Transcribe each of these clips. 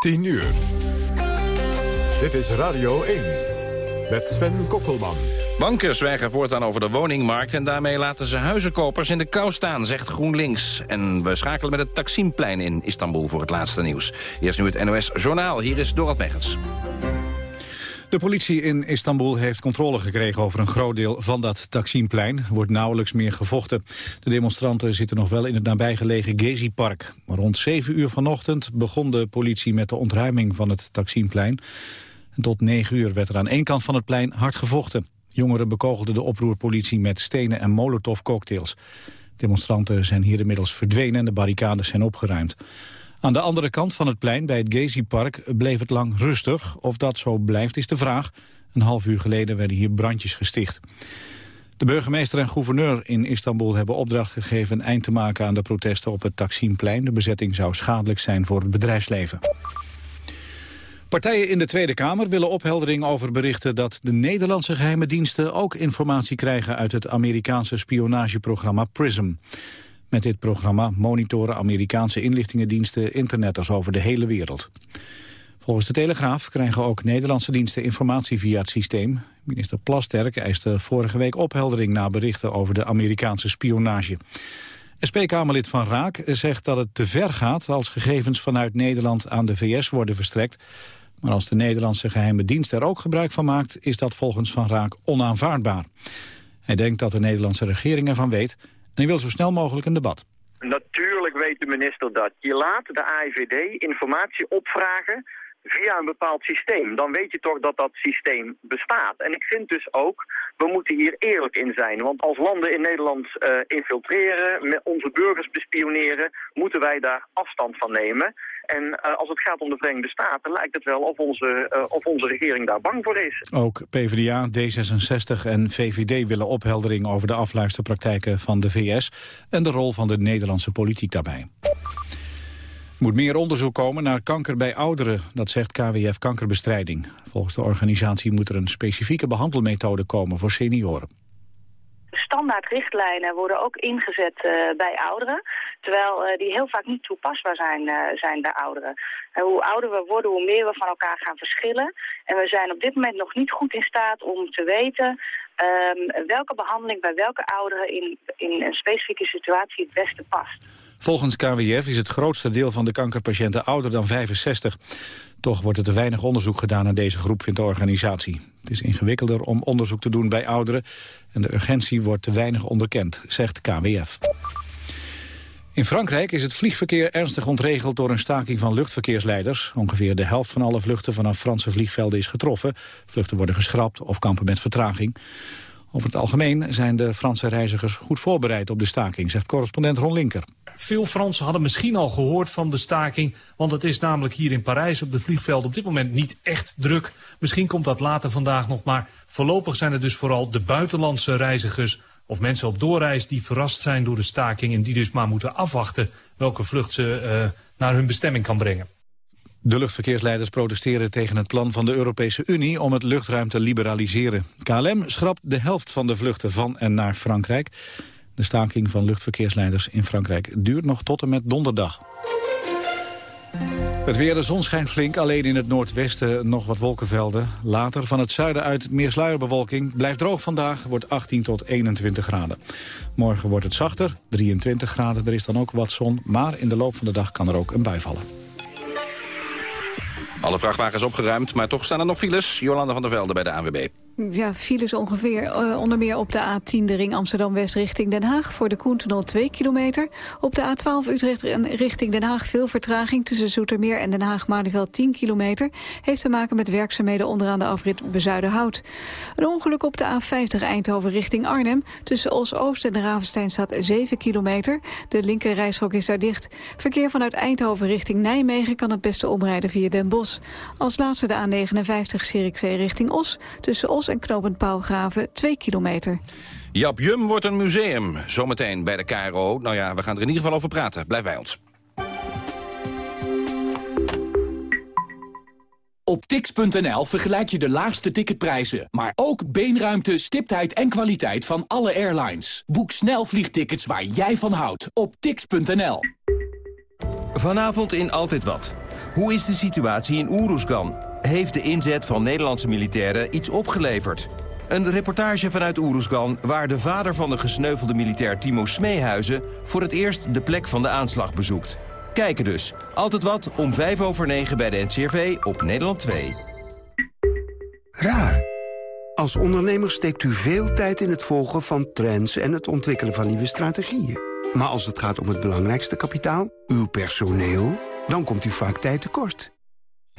10 uur. Dit is Radio 1 met Sven Kokkelman. Banken zwijgen voortaan over de woningmarkt... en daarmee laten ze huizenkopers in de kou staan, zegt GroenLinks. En we schakelen met het Taksimplein in Istanbul voor het laatste nieuws. Eerst nu het NOS Journaal. Hier is Dorot Megens. De politie in Istanbul heeft controle gekregen over een groot deel van dat Taksimplein. Wordt nauwelijks meer gevochten. De demonstranten zitten nog wel in het nabijgelegen Gezi-park. Maar rond 7 uur vanochtend begon de politie met de ontruiming van het Taksimplein. En tot 9 uur werd er aan één kant van het plein hard gevochten. Jongeren bekogelden de oproerpolitie met stenen en molotovcocktails. Demonstranten zijn hier inmiddels verdwenen en de barricades zijn opgeruimd. Aan de andere kant van het plein bij het Gezi-park bleef het lang rustig. Of dat zo blijft is de vraag. Een half uur geleden werden hier brandjes gesticht. De burgemeester en gouverneur in Istanbul hebben opdracht gegeven... een eind te maken aan de protesten op het Taksimplein. De bezetting zou schadelijk zijn voor het bedrijfsleven. Partijen in de Tweede Kamer willen opheldering over berichten dat de Nederlandse geheime diensten ook informatie krijgen uit het Amerikaanse spionageprogramma PRISM. Met dit programma monitoren Amerikaanse inlichtingendiensten internetters over de hele wereld. Volgens de Telegraaf krijgen ook Nederlandse diensten informatie via het systeem. Minister Plasterk eiste vorige week opheldering na berichten over de Amerikaanse spionage. SP-Kamerlid Van Raak zegt dat het te ver gaat als gegevens vanuit Nederland aan de VS worden verstrekt. Maar als de Nederlandse geheime dienst er ook gebruik van maakt, is dat volgens Van Raak onaanvaardbaar. Hij denkt dat de Nederlandse regering ervan weet hij wil zo snel mogelijk een debat. Natuurlijk weet de minister dat. Je laat de AIVD informatie opvragen via een bepaald systeem. Dan weet je toch dat dat systeem bestaat. En ik vind dus ook, we moeten hier eerlijk in zijn. Want als landen in Nederland uh, infiltreren, met onze burgers bespioneren... moeten wij daar afstand van nemen. En uh, als het gaat om de Verenigde Staten lijkt het wel of onze, uh, of onze regering daar bang voor is. Ook PvdA, D66 en VVD willen opheldering over de afluisterpraktijken van de VS... en de rol van de Nederlandse politiek daarbij. Moet meer onderzoek komen naar kanker bij ouderen, dat zegt KWF Kankerbestrijding. Volgens de organisatie moet er een specifieke behandelmethode komen voor senioren standaardrichtlijnen worden ook ingezet uh, bij ouderen. Terwijl uh, die heel vaak niet toepasbaar zijn, uh, zijn bij ouderen. En hoe ouder we worden, hoe meer we van elkaar gaan verschillen. En we zijn op dit moment nog niet goed in staat om te weten um, welke behandeling bij welke ouderen in, in een specifieke situatie het beste past. Volgens KWF is het grootste deel van de kankerpatiënten ouder dan 65. Toch wordt er te weinig onderzoek gedaan naar deze groep, vindt de organisatie. Het is ingewikkelder om onderzoek te doen bij ouderen... en de urgentie wordt te weinig onderkend, zegt KWF. In Frankrijk is het vliegverkeer ernstig ontregeld door een staking van luchtverkeersleiders. Ongeveer de helft van alle vluchten vanaf Franse vliegvelden is getroffen. Vluchten worden geschrapt of kampen met vertraging. Over het algemeen zijn de Franse reizigers goed voorbereid op de staking, zegt correspondent Ron Linker. Veel Fransen hadden misschien al gehoord van de staking, want het is namelijk hier in Parijs op de vliegveld op dit moment niet echt druk. Misschien komt dat later vandaag nog, maar voorlopig zijn het dus vooral de buitenlandse reizigers of mensen op doorreis die verrast zijn door de staking en die dus maar moeten afwachten welke vlucht ze uh, naar hun bestemming kan brengen. De luchtverkeersleiders protesteren tegen het plan van de Europese Unie om het luchtruim te liberaliseren. KLM schrapt de helft van de vluchten van en naar Frankrijk. De staking van luchtverkeersleiders in Frankrijk duurt nog tot en met donderdag. Het weer, de zon schijnt flink, alleen in het noordwesten nog wat wolkenvelden. Later van het zuiden uit meer sluierbewolking. Blijft droog vandaag, wordt 18 tot 21 graden. Morgen wordt het zachter, 23 graden, er is dan ook wat zon. Maar in de loop van de dag kan er ook een bui vallen. Alle vrachtwagens opgeruimd, maar toch staan er nog files. Jolanda van der Velde bij de ANWB. Ja, files ongeveer uh, onder meer op de A10 de ring Amsterdam-West richting Den Haag... voor de Koentunnel 2 kilometer. Op de A12 Utrecht richting Den Haag veel vertraging... tussen Zoetermeer en Den Haag-Malieveld 10 kilometer... heeft te maken met werkzaamheden onderaan de afrit Bezuidenhout. Een ongeluk op de A50 Eindhoven richting Arnhem. Tussen Os-Oost en de Ravenstein staat 7 kilometer. De linker reishok is daar dicht. Verkeer vanuit Eindhoven richting Nijmegen... kan het beste omrijden via Den Bosch. Als laatste de A59 Zierikzee richting Os. Tussen Os en knopend Paalgraven 2 kilometer. Jap Jum wordt een museum. Zometeen bij de KRO. Nou ja, we gaan er in ieder geval over praten. Blijf bij ons. Op tix.nl vergelijk je de laagste ticketprijzen, maar ook beenruimte, stiptheid en kwaliteit van alle airlines. Boek snel vliegtickets waar jij van houdt op tix.nl. Vanavond in Altijd Wat. Hoe is de situatie in Oeroesgan? Heeft de inzet van Nederlandse militairen iets opgeleverd? Een reportage vanuit Oeroesgan waar de vader van de gesneuvelde militair Timo Smeehuizen... voor het eerst de plek van de aanslag bezoekt. Kijken dus. Altijd wat om 5 over 9 bij de NCRV op Nederland 2. Raar. Als ondernemer steekt u veel tijd in het volgen van trends... en het ontwikkelen van nieuwe strategieën. Maar als het gaat om het belangrijkste kapitaal, uw personeel... dan komt u vaak tijd tekort.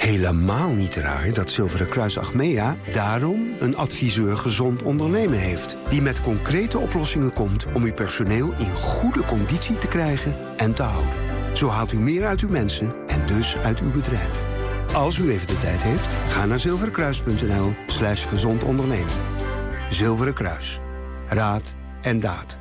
Helemaal niet raar dat Zilveren Kruis Achmea daarom een adviseur gezond ondernemen heeft. Die met concrete oplossingen komt om uw personeel in goede conditie te krijgen en te houden. Zo haalt u meer uit uw mensen en dus uit uw bedrijf. Als u even de tijd heeft, ga naar zilverenkruis.nl slash gezond ondernemen. Zilveren Kruis. Raad en daad.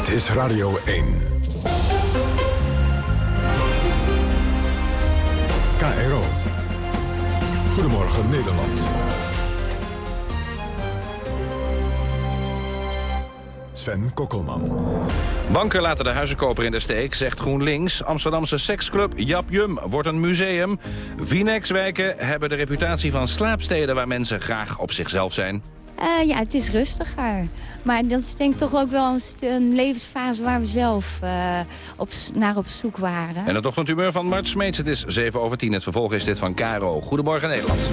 Dit is Radio 1. KRO. Goedemorgen Nederland. Sven Kokkelman. Banken laten de huizenkoper in de steek, zegt GroenLinks. Amsterdamse seksclub Jap Jum wordt een museum. Vinex-wijken hebben de reputatie van slaapsteden... waar mensen graag op zichzelf zijn. Uh, ja, het is rustiger. Maar dat is denk ik toch ook wel een, een levensfase waar we zelf uh, op, naar op zoek waren. En het ochtendhumeur van Mart Smeets. Het is 7 over 10. Het vervolg is dit van Caro. Goedemorgen Nederland.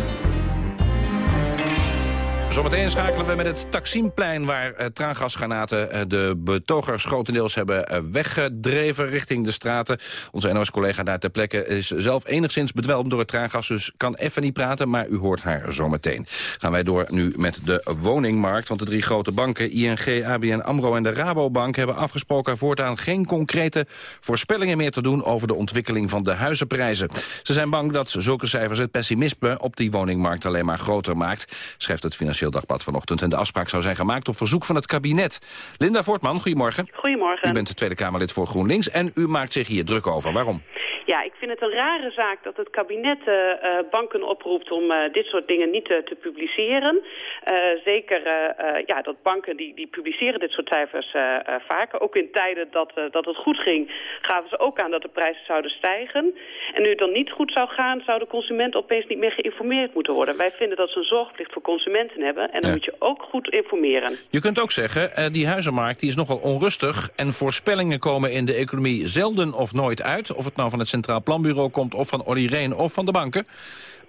Zometeen schakelen we met het Taksimplein... waar uh, traangasgranaten uh, de betogers grotendeels hebben uh, weggedreven richting de straten. Onze NOS-collega daar ter plekke is zelf enigszins bedwelmd door het traangas... dus kan even niet praten, maar u hoort haar zometeen. Gaan wij door nu met de woningmarkt. Want de drie grote banken, ING, ABN AMRO en de Rabobank... hebben afgesproken voortaan geen concrete voorspellingen meer te doen... over de ontwikkeling van de huizenprijzen. Ze zijn bang dat zulke cijfers het pessimisme op die woningmarkt alleen maar groter maakt, schrijft het Financieel Dagblad vanochtend. En de afspraak zou zijn gemaakt op verzoek van het kabinet. Linda Voortman, goedemorgen. Goedemorgen. U bent de Tweede Kamerlid voor GroenLinks en u maakt zich hier druk over. Waarom? Ja, ik vind het een rare zaak dat het kabinet uh, banken oproept om uh, dit soort dingen niet te publiceren. zeker ja, dat banken die, die publiceren dit soort cijfers vaker. Ook in tijden dat, dat het goed ging, gaven ze ook aan dat de prijzen zouden stijgen. En nu het dan niet goed zou gaan, zou de consument opeens niet meer geïnformeerd moeten worden. Wij vinden dat ze een zorgplicht voor consumenten hebben en dan moet je ook goed informeren. Je kunt ook zeggen, die huizenmarkt die is nogal onrustig en voorspellingen komen in de economie zelden of nooit uit. Of het nou van het Centraal Planbureau komt... of van Olly Reen of van de banken.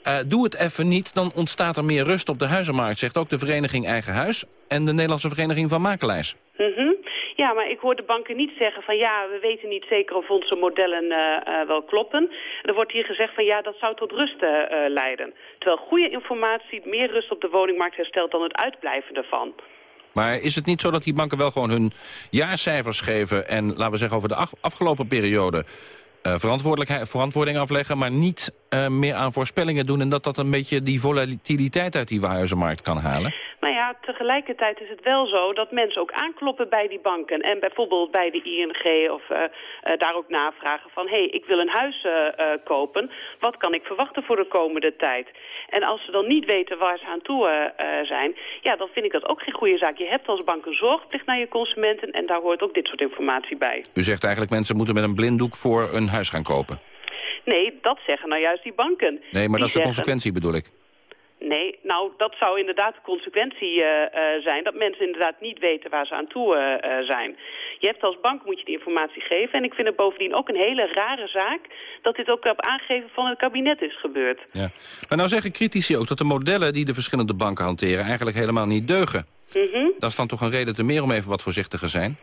Uh, doe het even niet, dan ontstaat er meer rust op de huizenmarkt... zegt ook de vereniging Eigen Huis en de Nederlandse Vereniging van Makelaars. Mm -hmm. Ja, maar ik hoor de banken niet zeggen van ja, we weten niet zeker of onze modellen uh, uh, wel kloppen. Er wordt hier gezegd van ja, dat zou tot rust uh, leiden. Terwijl goede informatie meer rust op de woningmarkt herstelt dan het uitblijven ervan. Maar is het niet zo dat die banken wel gewoon hun jaarcijfers geven... en laten we zeggen over de afgelopen periode uh, verantwoording afleggen... maar niet uh, meer aan voorspellingen doen... en dat dat een beetje die volatiliteit uit die huizenmarkt kan halen? Nou ja, tegelijkertijd is het wel zo dat mensen ook aankloppen bij die banken. En bijvoorbeeld bij de ING of uh, daar ook navragen van... hé, hey, ik wil een huis kopen, wat kan ik verwachten voor de komende tijd? En als ze dan niet weten waar ze aan toe zijn... ja, dan vind ik dat ook geen goede zaak. Je hebt als bank een zorgplicht naar je consumenten... en daar hoort ook dit soort informatie bij. U zegt eigenlijk mensen moeten met een blinddoek voor een huis gaan kopen. Nee, dat zeggen nou juist die banken. Nee, maar dat is de consequentie bedoel ik. Nee, nou, dat zou inderdaad de consequentie uh, uh, zijn... dat mensen inderdaad niet weten waar ze aan toe uh, zijn. Je hebt als bank moet je die informatie geven. En ik vind het bovendien ook een hele rare zaak... dat dit ook op aangeven van het kabinet is gebeurd. Ja. Maar nou zeggen critici ook dat de modellen die de verschillende banken hanteren... eigenlijk helemaal niet deugen. Mm -hmm. Dat is dan toch een reden te meer om even wat voorzichtiger zijn?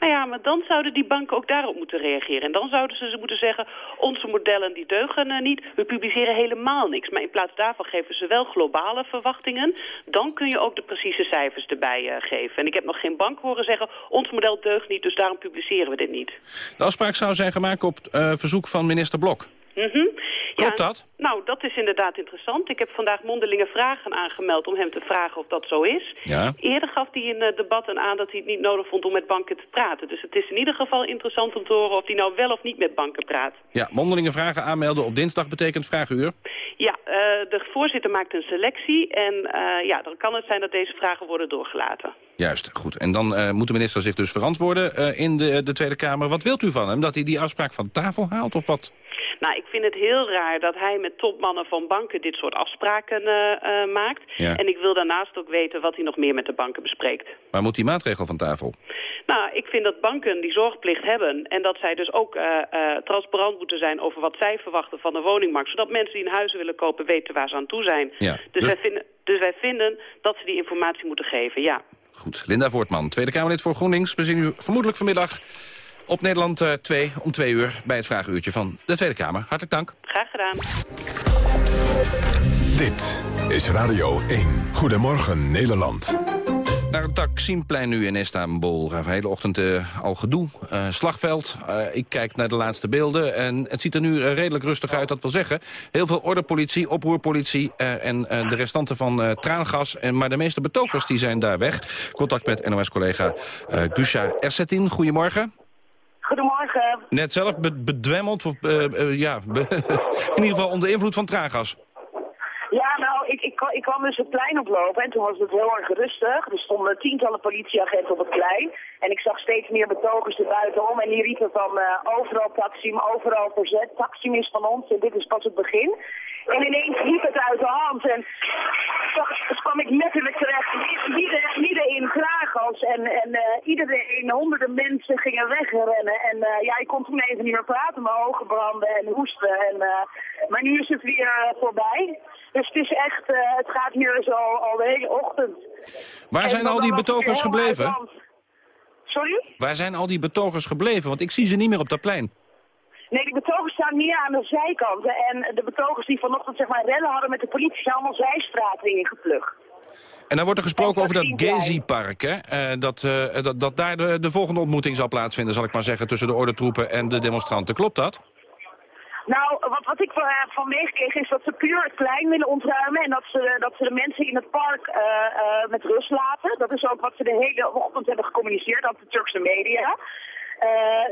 Nou ja, maar dan zouden die banken ook daarop moeten reageren. En dan zouden ze moeten zeggen, onze modellen die deugen uh, niet. We publiceren helemaal niks. Maar in plaats daarvan geven ze wel globale verwachtingen. Dan kun je ook de precieze cijfers erbij uh, geven. En ik heb nog geen bank horen zeggen, ons model deugt niet, dus daarom publiceren we dit niet. De afspraak zou zijn gemaakt op uh, verzoek van minister Blok. Mm -hmm. Klopt ja, dat? Nou, dat is inderdaad interessant. Ik heb vandaag mondelinge vragen aangemeld om hem te vragen of dat zo is. Ja. Eerder gaf hij in uh, debatten aan dat hij het niet nodig vond om met banken te praten. Dus het is in ieder geval interessant om te horen of hij nou wel of niet met banken praat. Ja, mondelinge vragen aanmelden op dinsdag betekent vragenuur? Ja, uh, de voorzitter maakt een selectie en uh, ja, dan kan het zijn dat deze vragen worden doorgelaten. Juist, goed. En dan uh, moet de minister zich dus verantwoorden in de, de Tweede Kamer. Wat wilt u van hem? Dat hij die afspraak van tafel haalt of wat? Nou, ik vind het heel raar dat hij met topmannen van banken dit soort afspraken uh, uh, maakt. Ja. En ik wil daarnaast ook weten wat hij nog meer met de banken bespreekt. Maar moet die maatregel van tafel? Nou, ik vind dat banken die zorgplicht hebben... en dat zij dus ook uh, transparant moeten zijn over wat zij verwachten van de woningmarkt... zodat mensen die een huis willen kopen weten waar ze aan toe zijn. Ja. Dus, Dus- Wij vinden, dus wij vinden dat ze die informatie moeten geven, ja. Goed, Linda Voortman, Tweede Kamerlid voor GroenLinks. We zien u vermoedelijk vanmiddag op Nederland eh, 2 om 2 uur... bij het vragenuurtje van de Tweede Kamer. Hartelijk dank. Graag gedaan. Dit is Radio 1. Goedemorgen Nederland. Naar het Taksimplein nu in Istanbul. De hele ochtend eh, al gedoe. Eh, slagveld. Eh, ik kijk naar de laatste beelden. En het ziet er nu eh, redelijk rustig uit, dat wil zeggen. Heel veel ordepolitie, oproerpolitie eh, en eh, de restanten van eh, traangas. En, maar de meeste betogers die zijn daar weg. Contact met NOS-collega eh Gusha Ersetin. Goedemorgen. Goedemorgen. Net zelf be- bedwemmeld, of eh, eh, ja, in ieder geval onder invloed van traangas. Ja, nou, ik, ik, ik kwam dus het plein oplopen en toen was het heel erg rustig. Er stonden tientallen politieagenten op het plein. En ik zag steeds meer betogers er buitenom. En die riepen van eh, overal Taksim, overal verzet. Taksim is van ons en dit is pas het begin. En ineens liep het uit de hand. En toch dus kwam ik letterlijk terecht midden, midden in Kragos. En, en eh, iedereen, honderden mensen gingen wegrennen. En eh, ja, ik kon toen even niet meer praten. Mijn ogen branden en hoesten. En, maar nu is het weer voorbij. Dus het is echt, het gaat hier zo al de hele ochtend. Waar En zijn al die betogers gebleven? Sorry? Waar zijn al die betogers gebleven? Want ik zie ze niet meer op dat plein. Nee, die betogers staan meer aan de zijkanten. En de betogers die vanochtend zeg maar rellen hadden met de politie zijn allemaal zijstraten ingeplucht. En dan wordt er gesproken over dat Gezi-park, hè? Eh, dat, eh, dat, dat daar de, de volgende ontmoeting zal plaatsvinden, zal ik maar zeggen, tussen de ordentroepen en de demonstranten. Klopt dat? Nou, wat, wat ik van, meegekregen is dat ze puur het plein willen ontruimen en dat ze, dat ze de mensen in het park eh, eh, met rust laten. Dat is ook wat ze de hele ochtend hebben gecommuniceerd aan de Turkse media.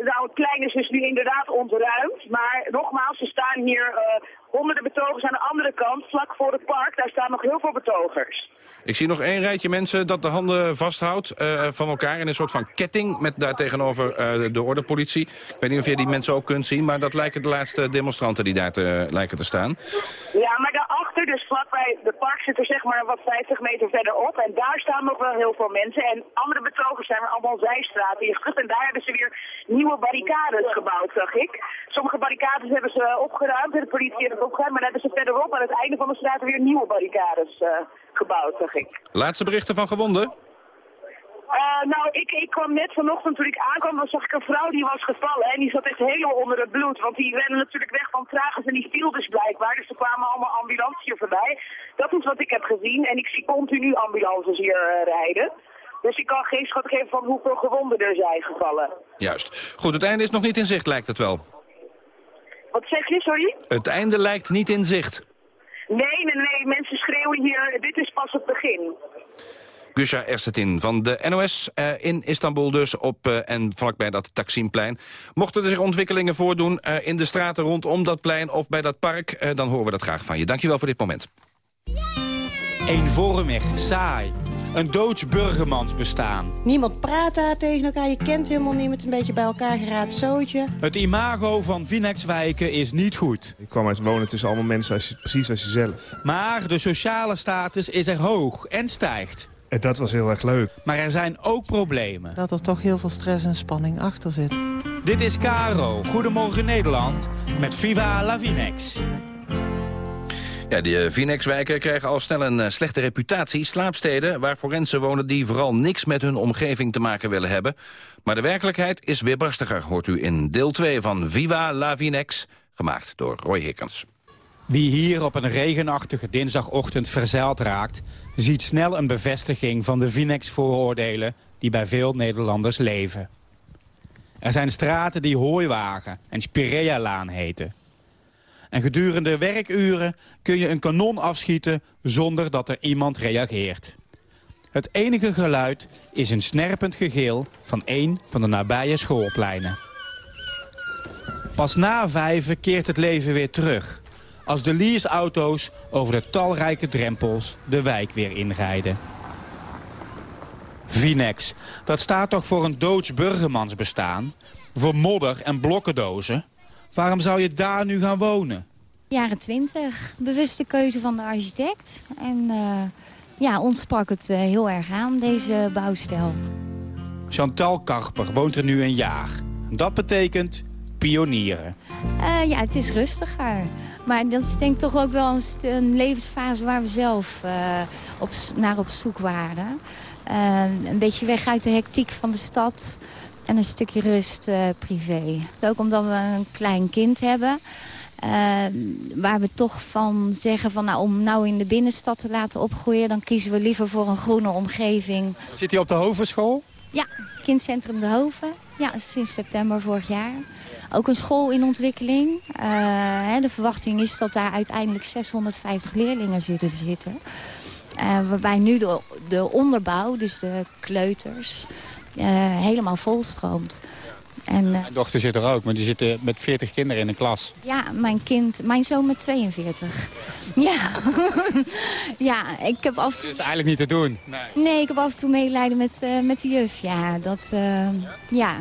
Nou, het plein is dus nu inderdaad ontruimd, maar nogmaals, er staan hier eh, honderden betogers aan de andere kant, vlak voor het park. Daar staan nog heel veel betogers. Ik zie nog één rijtje mensen dat de handen vasthoudt eh, van elkaar in een soort van ketting met daar tegenover eh, de ordepolitie. Ik weet niet of je die mensen ook kunt zien, maar dat lijken de laatste demonstranten die daar te, lijken te staan. Ja, maar daarachter, dus vlakbij de park, zit er zeg maar wat 50 meter verderop. En daar staan nog wel heel veel mensen. En andere betogers zijn er allemaal zijstraten ingezet. En daar hebben ze weer nieuwe barricades gebouwd, zag ik. Sommige barricades hebben ze opgeruimd de politie heeft het opgeruimd. Maar dan hebben ze verderop aan het einde van de straat weer nieuwe barricades eh, gebouwd, zag ik. Laatste berichten van gewonden? Eh, nou, ik, ik kwam net vanochtend, toen ik aankwam, dan zag ik een vrouw die was gevallen. En die zat echt helemaal onder het bloed. Want die rennen natuurlijk weg van tragens en die viel dus blijkbaar. Dus er kwamen allemaal ambulances hier voorbij. Dat is wat ik heb gezien. En ik zie continu ambulances hier eh, rijden. Dus ik kan geen schat geven van hoeveel gewonden er zijn gevallen. Juist. Goed, het einde is nog niet in zicht, lijkt het wel. Wat zeg je, sorry? Het einde lijkt niet in zicht. Nee, nee, nee. Mensen schreeuwen hier, dit is pas het begin. Gusha Ersetin van de NOS eh, in Istanbul dus op eh, en vlakbij dat Taksimplein. Mochten er zich ontwikkelingen voordoen eh, in de straten rondom dat plein of bij dat park, eh, dan horen we dat graag van je. Dankjewel voor dit moment. Eenvormig, saai. Een doods burgermansbestaan. Niemand praat daar tegen elkaar, je kent helemaal niemand, een beetje bij elkaar geraapt zootje. Het imago van Vinex-wijken is niet goed. Ik kwam uit wonen tussen allemaal mensen als je, precies als jezelf. Maar de sociale status is er hoog en stijgt. En dat was heel erg leuk. Maar er zijn ook problemen. Dat er toch heel veel stress en spanning achter zit. Dit is Caro, Goedemorgen Nederland, met Viva la Vinex. Ja, de Vinex-wijken krijgen al snel een eh, slechte reputatie. Slaapsteden waar forensen wonen die vooral niks met hun omgeving te maken willen hebben. Maar de werkelijkheid is weerbarstiger, hoort u in deel 2 van Viva la Vinex, gemaakt door Roy Hickens. Wie hier op een regenachtige dinsdagochtend verzeild raakt... ziet snel een bevestiging van de Vinex-vooroordelen... die bij veel Nederlanders leven. Er zijn straten die Hooiwagen en Spirea-laan heten. En gedurende werkuren kun je een kanon afschieten zonder dat er iemand reageert. Het enige geluid is een snerpend gegil van een van de nabije schoolpleinen. Pas na vijven keert het leven weer terug. Als de leaseauto's over de talrijke drempels de wijk weer inrijden. Vinex, dat staat toch voor een doods? Voor modder en blokkendozen? Waarom zou je daar nu gaan wonen? Jaren twintig. Bewuste keuze van de architect. En uh, ja, ons sprak het uh, heel erg aan, deze bouwstijl. Chantal Karper woont er nu een jaar. Dat betekent pionieren. Uh, ja, het is rustiger. Maar dat is denk ik toch ook wel een, een levensfase waar we zelf op, naar op zoek waren. een beetje weg uit de hectiek van de stad en een stukje rust privé. Ook omdat we een klein kind hebben... Waar we toch van zeggen van nou, om nou in de binnenstad te laten opgroeien... dan kiezen we liever voor een groene omgeving. Zit hij op de Hovenschool? Ja, kindcentrum De Hoven. Ja, sinds september vorig jaar. Ook een school in ontwikkeling. Uh, hè, de verwachting is dat daar uiteindelijk 650 leerlingen zullen zitten. Uh, waarbij nu de, de onderbouw, dus de kleuters, helemaal volstroomt. En, mijn dochter zit er ook, maar die zitten met 40 kinderen in een klas. Ja, mijn kind, mijn zoon met 42. ja. ja, ik heb af en toe... Dat is eigenlijk niet te doen. Nee, nee ik heb af en toe medelijden met, met de juf. Ja, dat... Ja.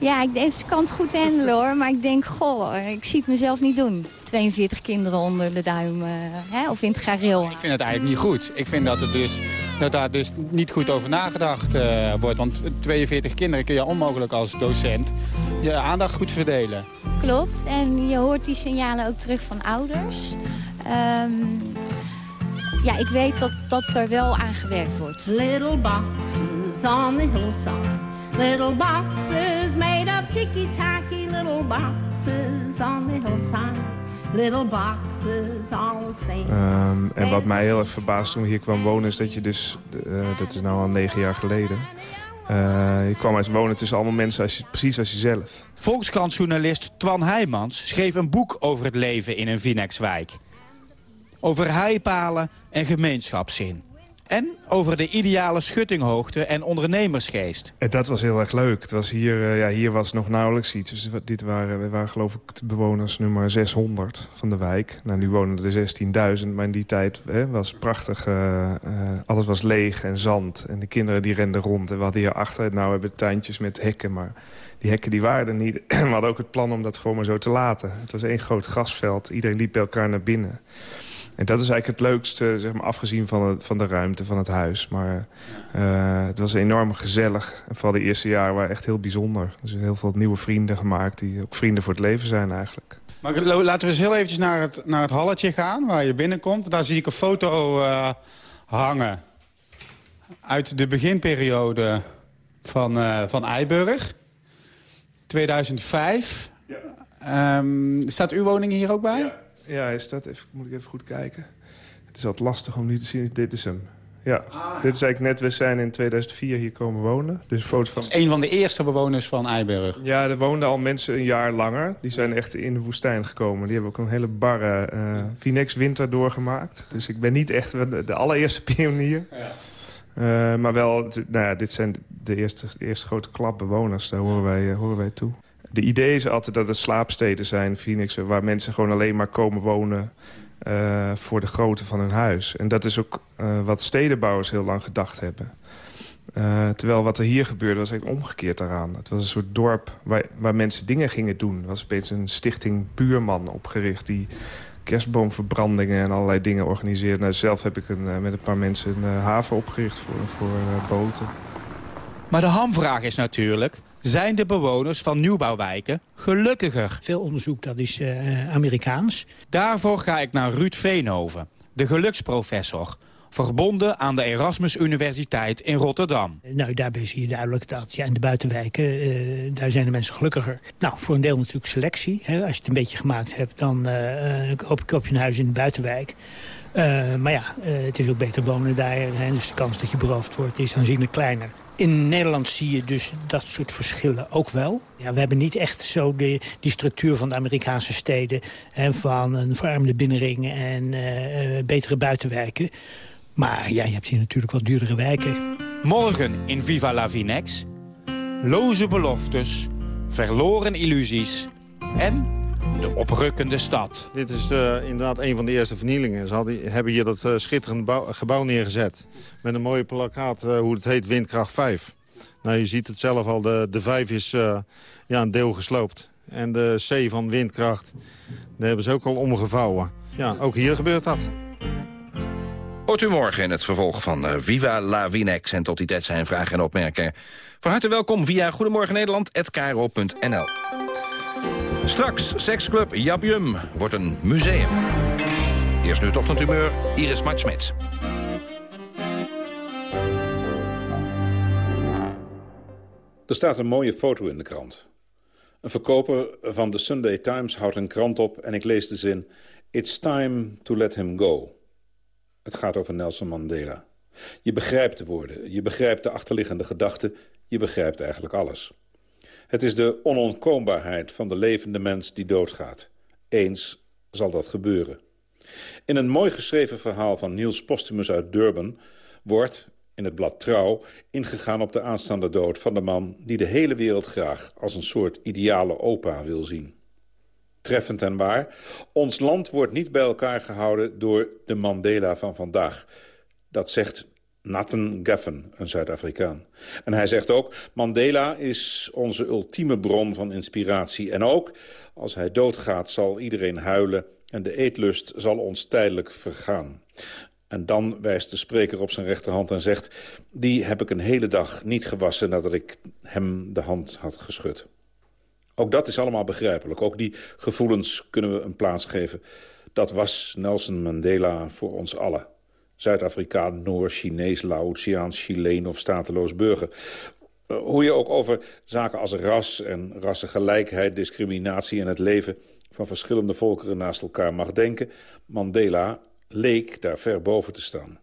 Ja, ik, ze kan het goed handelen hoor, maar ik denk, goh, ik zie het mezelf niet doen. 42 kinderen onder de duim, uh, hè, of in het gareel. Ik vind het eigenlijk niet goed. Ik vind dat, het dus, dat daar dus niet goed over nagedacht uh, wordt. Want 42 kinderen kun je onmogelijk als docent je aandacht goed verdelen. Klopt, en je hoort die signalen ook terug van ouders. Um, ja, ik weet dat, dat er wel aan gewerkt wordt. Little boxes on the hillside. Little boxes made of chicky-tacky little boxes on the hillside. Little boxes all the same. Um, en wat mij heel erg verbaasde toen ik hier kwam wonen is dat je dus, uh, dat is nou al negen jaar geleden... Uh, je kwam uit wonen tussen allemaal mensen als je, precies als jezelf. Volkskrantjournalist Twan Heijmans schreef een boek over het leven in een Vinexwijk. Over heipalen en gemeenschapszin. En over de ideale schuttinghoogte en ondernemersgeest. En dat was heel erg leuk. Het was hier, uh, ja, hier was nog nauwelijks iets. Dus dit waren, we waren geloof ik de bewoners nummer 600 van de wijk. Nou, nu wonen er 16.000, maar in die tijd hè, was prachtig. Uh, alles was leeg en zand. En de kinderen die renden rond. En we hadden hier achter, nou hebben tuintjes met hekken, maar die hekken die waren er niet. we hadden ook het plan om dat gewoon maar zo te laten. Het was één groot grasveld. Iedereen liep bij elkaar naar binnen. En dat is eigenlijk het leukste, zeg maar, afgezien van, het, van de ruimte van het huis. Maar uh, het was enorm gezellig. En vooral de eerste jaren waren echt heel bijzonder. Dus heel veel nieuwe vrienden gemaakt, die ook vrienden voor het leven zijn eigenlijk. Maar laten we eens heel eventjes naar het, naar het halletje gaan, waar je binnenkomt. Daar zie ik een foto uh, hangen uit de beginperiode van, uh, van Eiburg. 2005. Ja. Um, staat uw woning hier ook bij? Ja. Ja, is dat? Even, moet ik even goed kijken. Het is altijd lastig om nu te zien. Dit is hem. Ja, ah, dit is eigenlijk net, we zijn in 2004 hier komen wonen. Dus foto van... een van de eerste bewoners van Eiberg. Ja, er woonden al mensen een jaar langer. Die zijn echt in de woestijn gekomen. Die hebben ook een hele barre uh, Finex winter doorgemaakt. Dus ik ben niet echt de, allereerste pionier. Ja. Uh, maar wel, nou ja, dit zijn de eerste, de eerste grote klap bewoners. Daar horen wij, uh, horen wij toe de idee is altijd dat het slaapsteden zijn, Phoenix... waar mensen gewoon alleen maar komen wonen uh, voor de grootte van hun huis. En dat is ook uh, wat stedenbouwers heel lang gedacht hebben. Uh, terwijl wat er hier gebeurde was eigenlijk omgekeerd daaraan. Het was een soort dorp waar, waar mensen dingen gingen doen. Er was opeens een stichting Buurman opgericht... die kerstboomverbrandingen en allerlei dingen organiseerde. Nou, zelf heb ik een, met een paar mensen een haven opgericht voor, voor boten. Maar de hamvraag is natuurlijk... zijn de bewoners van nieuwbouwwijken gelukkiger. Veel onderzoek dat is uh, Amerikaans. Daarvoor ga ik naar Ruud Veenhoven, de geluksprofessor verbonden aan de Erasmus Universiteit in Rotterdam. Nou, daarbij zie je duidelijk dat ja, in de buitenwijken, uh, daar zijn de mensen gelukkiger. Nou, voor een deel natuurlijk selectie. Hè. Als je het een beetje gemaakt hebt, dan uh, koop, koop je een huis in de buitenwijk. Uh, maar ja, het is ook beter wonen daar. Hè, dus de kans dat je beroofd wordt is aanzienlijk kleiner. In Nederland zie je dus dat soort verschillen ook wel. Ja, we hebben niet echt zo de, die structuur van de Amerikaanse steden... Hè, van een verarmde binnenring en uh, betere buitenwijken. Maar ja, je hebt hier natuurlijk wat duurdere wijken. Morgen in Viva la Vinex. Loze beloftes, verloren illusies en de oprukkende stad. Dit is uh, inderdaad een van de eerste vernielingen. Ze hadden, hebben hier dat uh, schitterende gebouw neergezet. Met een mooie plakkaat, uh, hoe het heet, Windkracht 5. Nou, je ziet het zelf al, de, de 5 is ja, een deel gesloopt. En de C van Windkracht, daar hebben ze ook al omgevouwen. Ja, ook hier gebeurt dat. Hoort u morgen in het vervolg van uh, Viva la Vinex. En tot die tijd zijn vragen en opmerkingen. Van harte welkom via Goedemorgen Nederland@kro.nl. Straks, seksclub Jabium wordt een museum. Eerst nu ochtendhumeur, Iris Matsmets. Er staat een mooie foto in de krant. Een verkoper van de Sunday Times houdt een krant op en ik lees de zin... It's time to let him go. Het gaat over Nelson Mandela. Je begrijpt de woorden, je begrijpt de achterliggende gedachten... je begrijpt eigenlijk alles. Het is de onontkoombaarheid van de levende mens die doodgaat. Eens zal dat gebeuren. In een mooi geschreven verhaal van Niels Postumus uit Durban... wordt, in het blad Trouw, ingegaan op de aanstaande dood van de man... die de hele wereld graag als een soort ideale opa wil zien. Treffend en waar. Ons land wordt niet bij elkaar gehouden door de Mandela van vandaag. Dat zegt Nathan Gaffen, een Zuid-Afrikaan. En hij zegt ook, Mandela is onze ultieme bron van inspiratie. En ook, als hij doodgaat, zal iedereen huilen... en de eetlust zal ons tijdelijk vergaan. En dan wijst de spreker op zijn rechterhand en zegt... die heb ik een hele dag niet gewassen nadat ik hem de hand had geschud. Ook dat is allemaal begrijpelijk. Ook die gevoelens kunnen we een plaats geven. Dat was Nelson Mandela voor ons allen. Zuid-Afrikaan, Noor, Chinees, Laotiaans, Chileen of stateloos burger. Eh, hoe je ook over zaken als ras en rassengelijkheid, discriminatie en het leven van verschillende volkeren naast elkaar mag denken, Mandela leek daar ver boven te staan.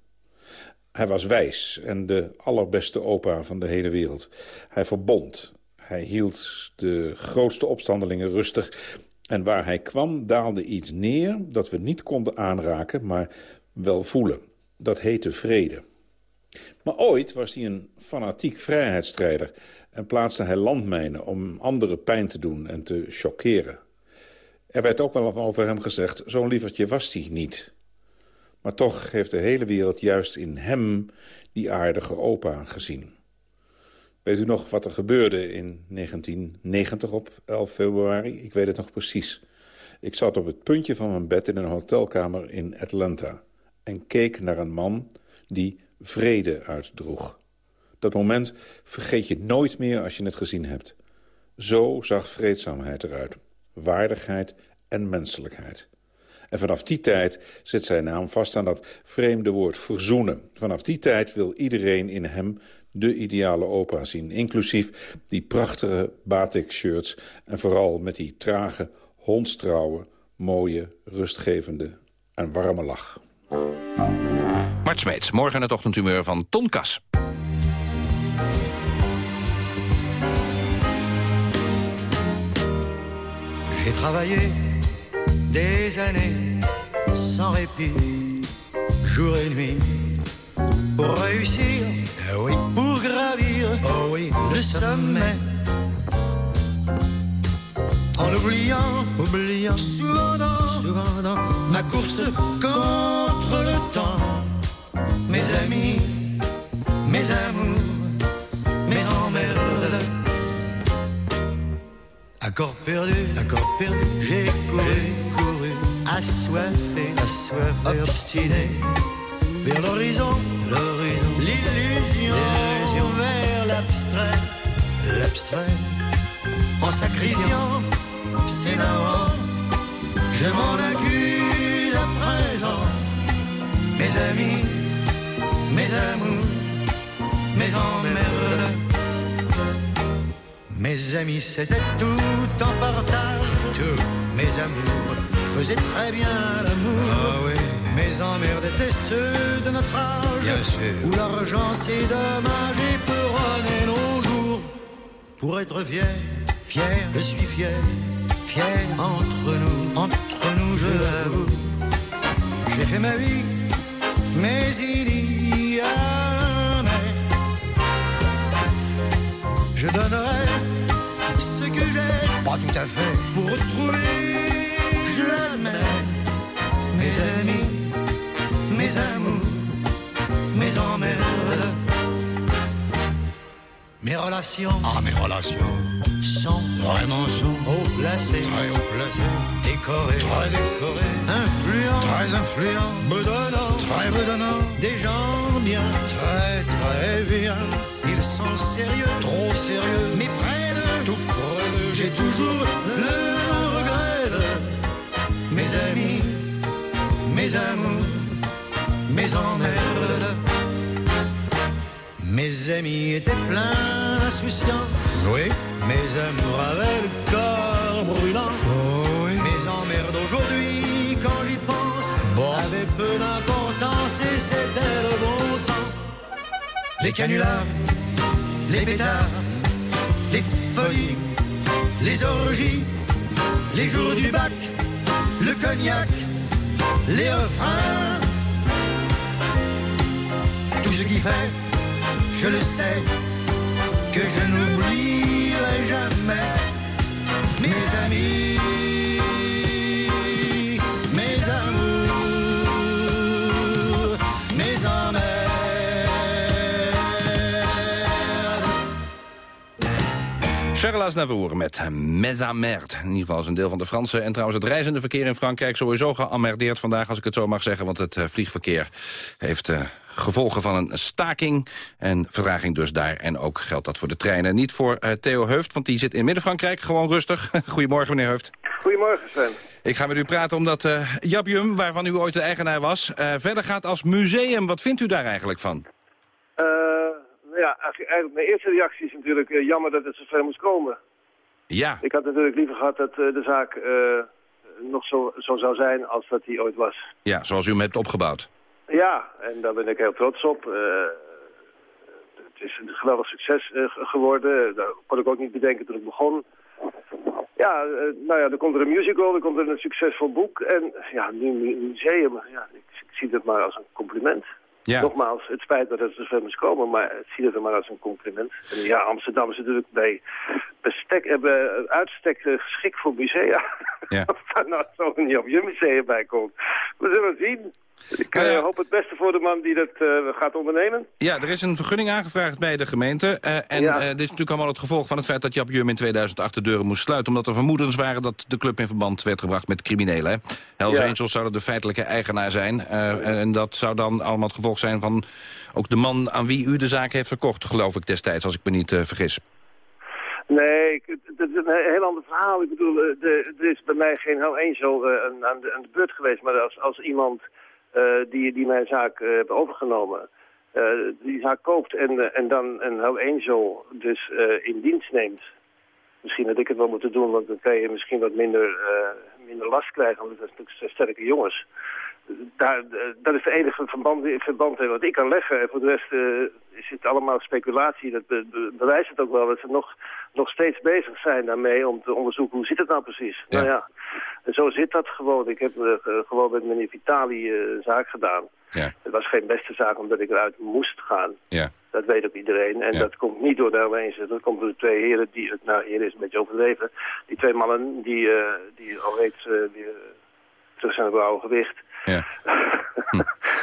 Hij was wijs en de allerbeste opa van de hele wereld. Hij verbond hij hield de grootste opstandelingen rustig. En waar hij kwam daalde iets neer dat we niet konden aanraken, maar wel voelen. Dat heette vrede. Maar ooit was hij een fanatiek vrijheidsstrijder... en plaatste hij landmijnen om anderen pijn te doen en te choqueren. Er werd ook wel over hem gezegd, zo'n lievertje was hij niet. Maar toch heeft de hele wereld juist in hem die aardige opa gezien. Weet u nog wat er gebeurde in 1990 op 11 februari? Ik weet het nog precies. Ik zat op het puntje van mijn bed in een hotelkamer in Atlanta... en keek naar een man die vrede uitdroeg. Dat moment vergeet je nooit meer als je het gezien hebt. Zo zag vreedzaamheid eruit. Waardigheid en menselijkheid. En vanaf die tijd zet zijn naam vast aan dat vreemde woord verzoenen. Vanaf die tijd wil iedereen in hem de ideale opa zien. Inclusief die prachtige batik-shirts en vooral met die trage, hondstrouwe, mooie, rustgevende en warme lach. Mart Smeets, morgen het ochtendhumeur van Tonkas. J'ai travaillé des années sans répit, jour et nuit, pour réussir Eh oui, pour gravir oh oui, le sommet. En oubliant, oubliant souvent dans, souvent ma course contre le temps. Mes amis, mes amours, mes emmerdes. Accord perdu, accord perdu, j'ai couru, couru, assoiffé, assoiffé, obstiné vers l'horizon, l'horizon, l'illusion, vers l'abstrait, l'abstrait. En sacrifiant ses darons, je m'en accuse à présent. Mes amis, mes amours, mes emmerdes. Mes amis, c'était tout en partage. Tout. Mes amours faisaient très bien l'amour. Ah oui. Mes emmerdes étaient ceux de notre âge. Bien sûr. Où l'argent c'est dommage et peut nos jours. Pour être fier, fier, je suis fier. Entre nous, entre nous, je l'avoue. J'ai fait ma vie, mais il y a mais. Je donnerai ce que j'ai, Pas tout à fait. pour retrouver, je l'admets, mes amis, mes amours, mes emmerdes, mes relations. Ah, mes relations. Sont Vraiment sont. haut placées, Très haut placé. décorées, Très décoré. influents, Très influent. bedonnants, Très bedonnant. des gens bien, Très, très bien. ils sont sérieux, Trop sérieux. mais près de Tout près de j'ai toujours le regret de mes amis, mes amours, mes emmerdes. Mes amis étaient pleins d'insouciance. Oui. Mes amours avaient le corps brûlant. Oh oui. Mes emmerdes aujourd'hui, quand j'y pense, Bon. avaient peu d'importance et c'était le bon temps. Les canulars, les pétards, les folies, les orgies, les jours du bac, le cognac, les refrains. Tout ce qui fait, je le sais, que je n'oublierai jamais mes amis, mes amours, mes. Charles Aznavour met Mes Amerd. In ieder geval is een deel van de Franse. En trouwens het reizende verkeer in Frankrijk sowieso geammerdeerd vandaag... als ik het zo mag zeggen, want het eh, vliegverkeer heeft... eh, gevolgen van een staking en vertraging dus daar. En ook geldt dat voor de treinen. Niet voor eh, Theo Heuft, want die zit in Midden-Frankrijk. Gewoon rustig. Goedemorgen, meneer Heuft. Goedemorgen, Sven. Ik ga met u praten omdat uh, Jabium, waarvan u ooit de eigenaar was... Uh, verder gaat als museum. Wat vindt u daar eigenlijk van? Uh, nou ja, eigenlijk mijn eerste reactie is natuurlijk uh, jammer dat het zo ver moest komen. Ja. Ik had natuurlijk liever gehad dat de zaak nog zo, zo zou zijn als dat die ooit was. Ja, zoals u hem hebt opgebouwd. Ja, en daar ben ik heel trots op. Uh, het is een geweldig succes uh, geworden. Dat kon ik ook niet bedenken toen ik begon. Ja, uh, nou ja, dan komt er een musical, dan komt er een succesvol boek. En ja, nu een museum. Ja, ik, ik zie het maar als een compliment. Ja. Nogmaals, het spijt dat het zo ver moest komen, maar het zie het maar als een compliment. En ja, Amsterdam is natuurlijk bij bestek, uh, uitstek geschikt voor musea. Ja. of daar nou zo'n Jobje museum bij komt. We zullen zien. Ik uh, hoop het beste voor de man die dat uh, gaat ondernemen. Ja, er is een vergunning aangevraagd bij de gemeente. Uh, en ja. dit is natuurlijk allemaal het gevolg van het feit dat Jap Jum in 2008 de deuren moest sluiten. Omdat er vermoedens waren dat de club in verband werd gebracht met criminelen. Hells ja. Angels zouden de feitelijke eigenaar zijn. en dat zou dan allemaal het gevolg zijn van ook de man aan wie u de zaak heeft verkocht, geloof ik destijds, als ik me niet vergis. Nee, dat is een heel ander verhaal. Ik bedoel, er is bij mij geen Hell Angel aan, de, aan de beurt geweest. Maar als, als iemand... Uh, die, die mijn zaak uh, heeft overgenomen, uh, die zaak koopt en, en dan een Hell Angel dus in dienst neemt. Misschien had ik het wel moeten doen, want dan kan je misschien wat minder, minder last krijgen, want dat zijn natuurlijk sterke jongens. Daar, dat is de enige verband, verband wat ik kan leggen. En voor de rest is het allemaal speculatie. Dat be, be, bewijst het ook wel dat ze nog, nog steeds bezig zijn daarmee om te onderzoeken hoe zit het nou precies. Ja. Nou ja, en zo zit dat gewoon. Ik heb uh, gewoon met meneer Vitali uh, zaak gedaan. Ja. Het was geen beste zaak omdat ik eruit moest gaan. Ja. Dat weet ook iedereen. En Ja. dat komt niet door de aanwezigheid. Dat komt door de twee heren die, nou heren is een beetje overdreven. Die twee mannen die, uh, die al reeds weer terug zijn op het oude gewicht. Ja.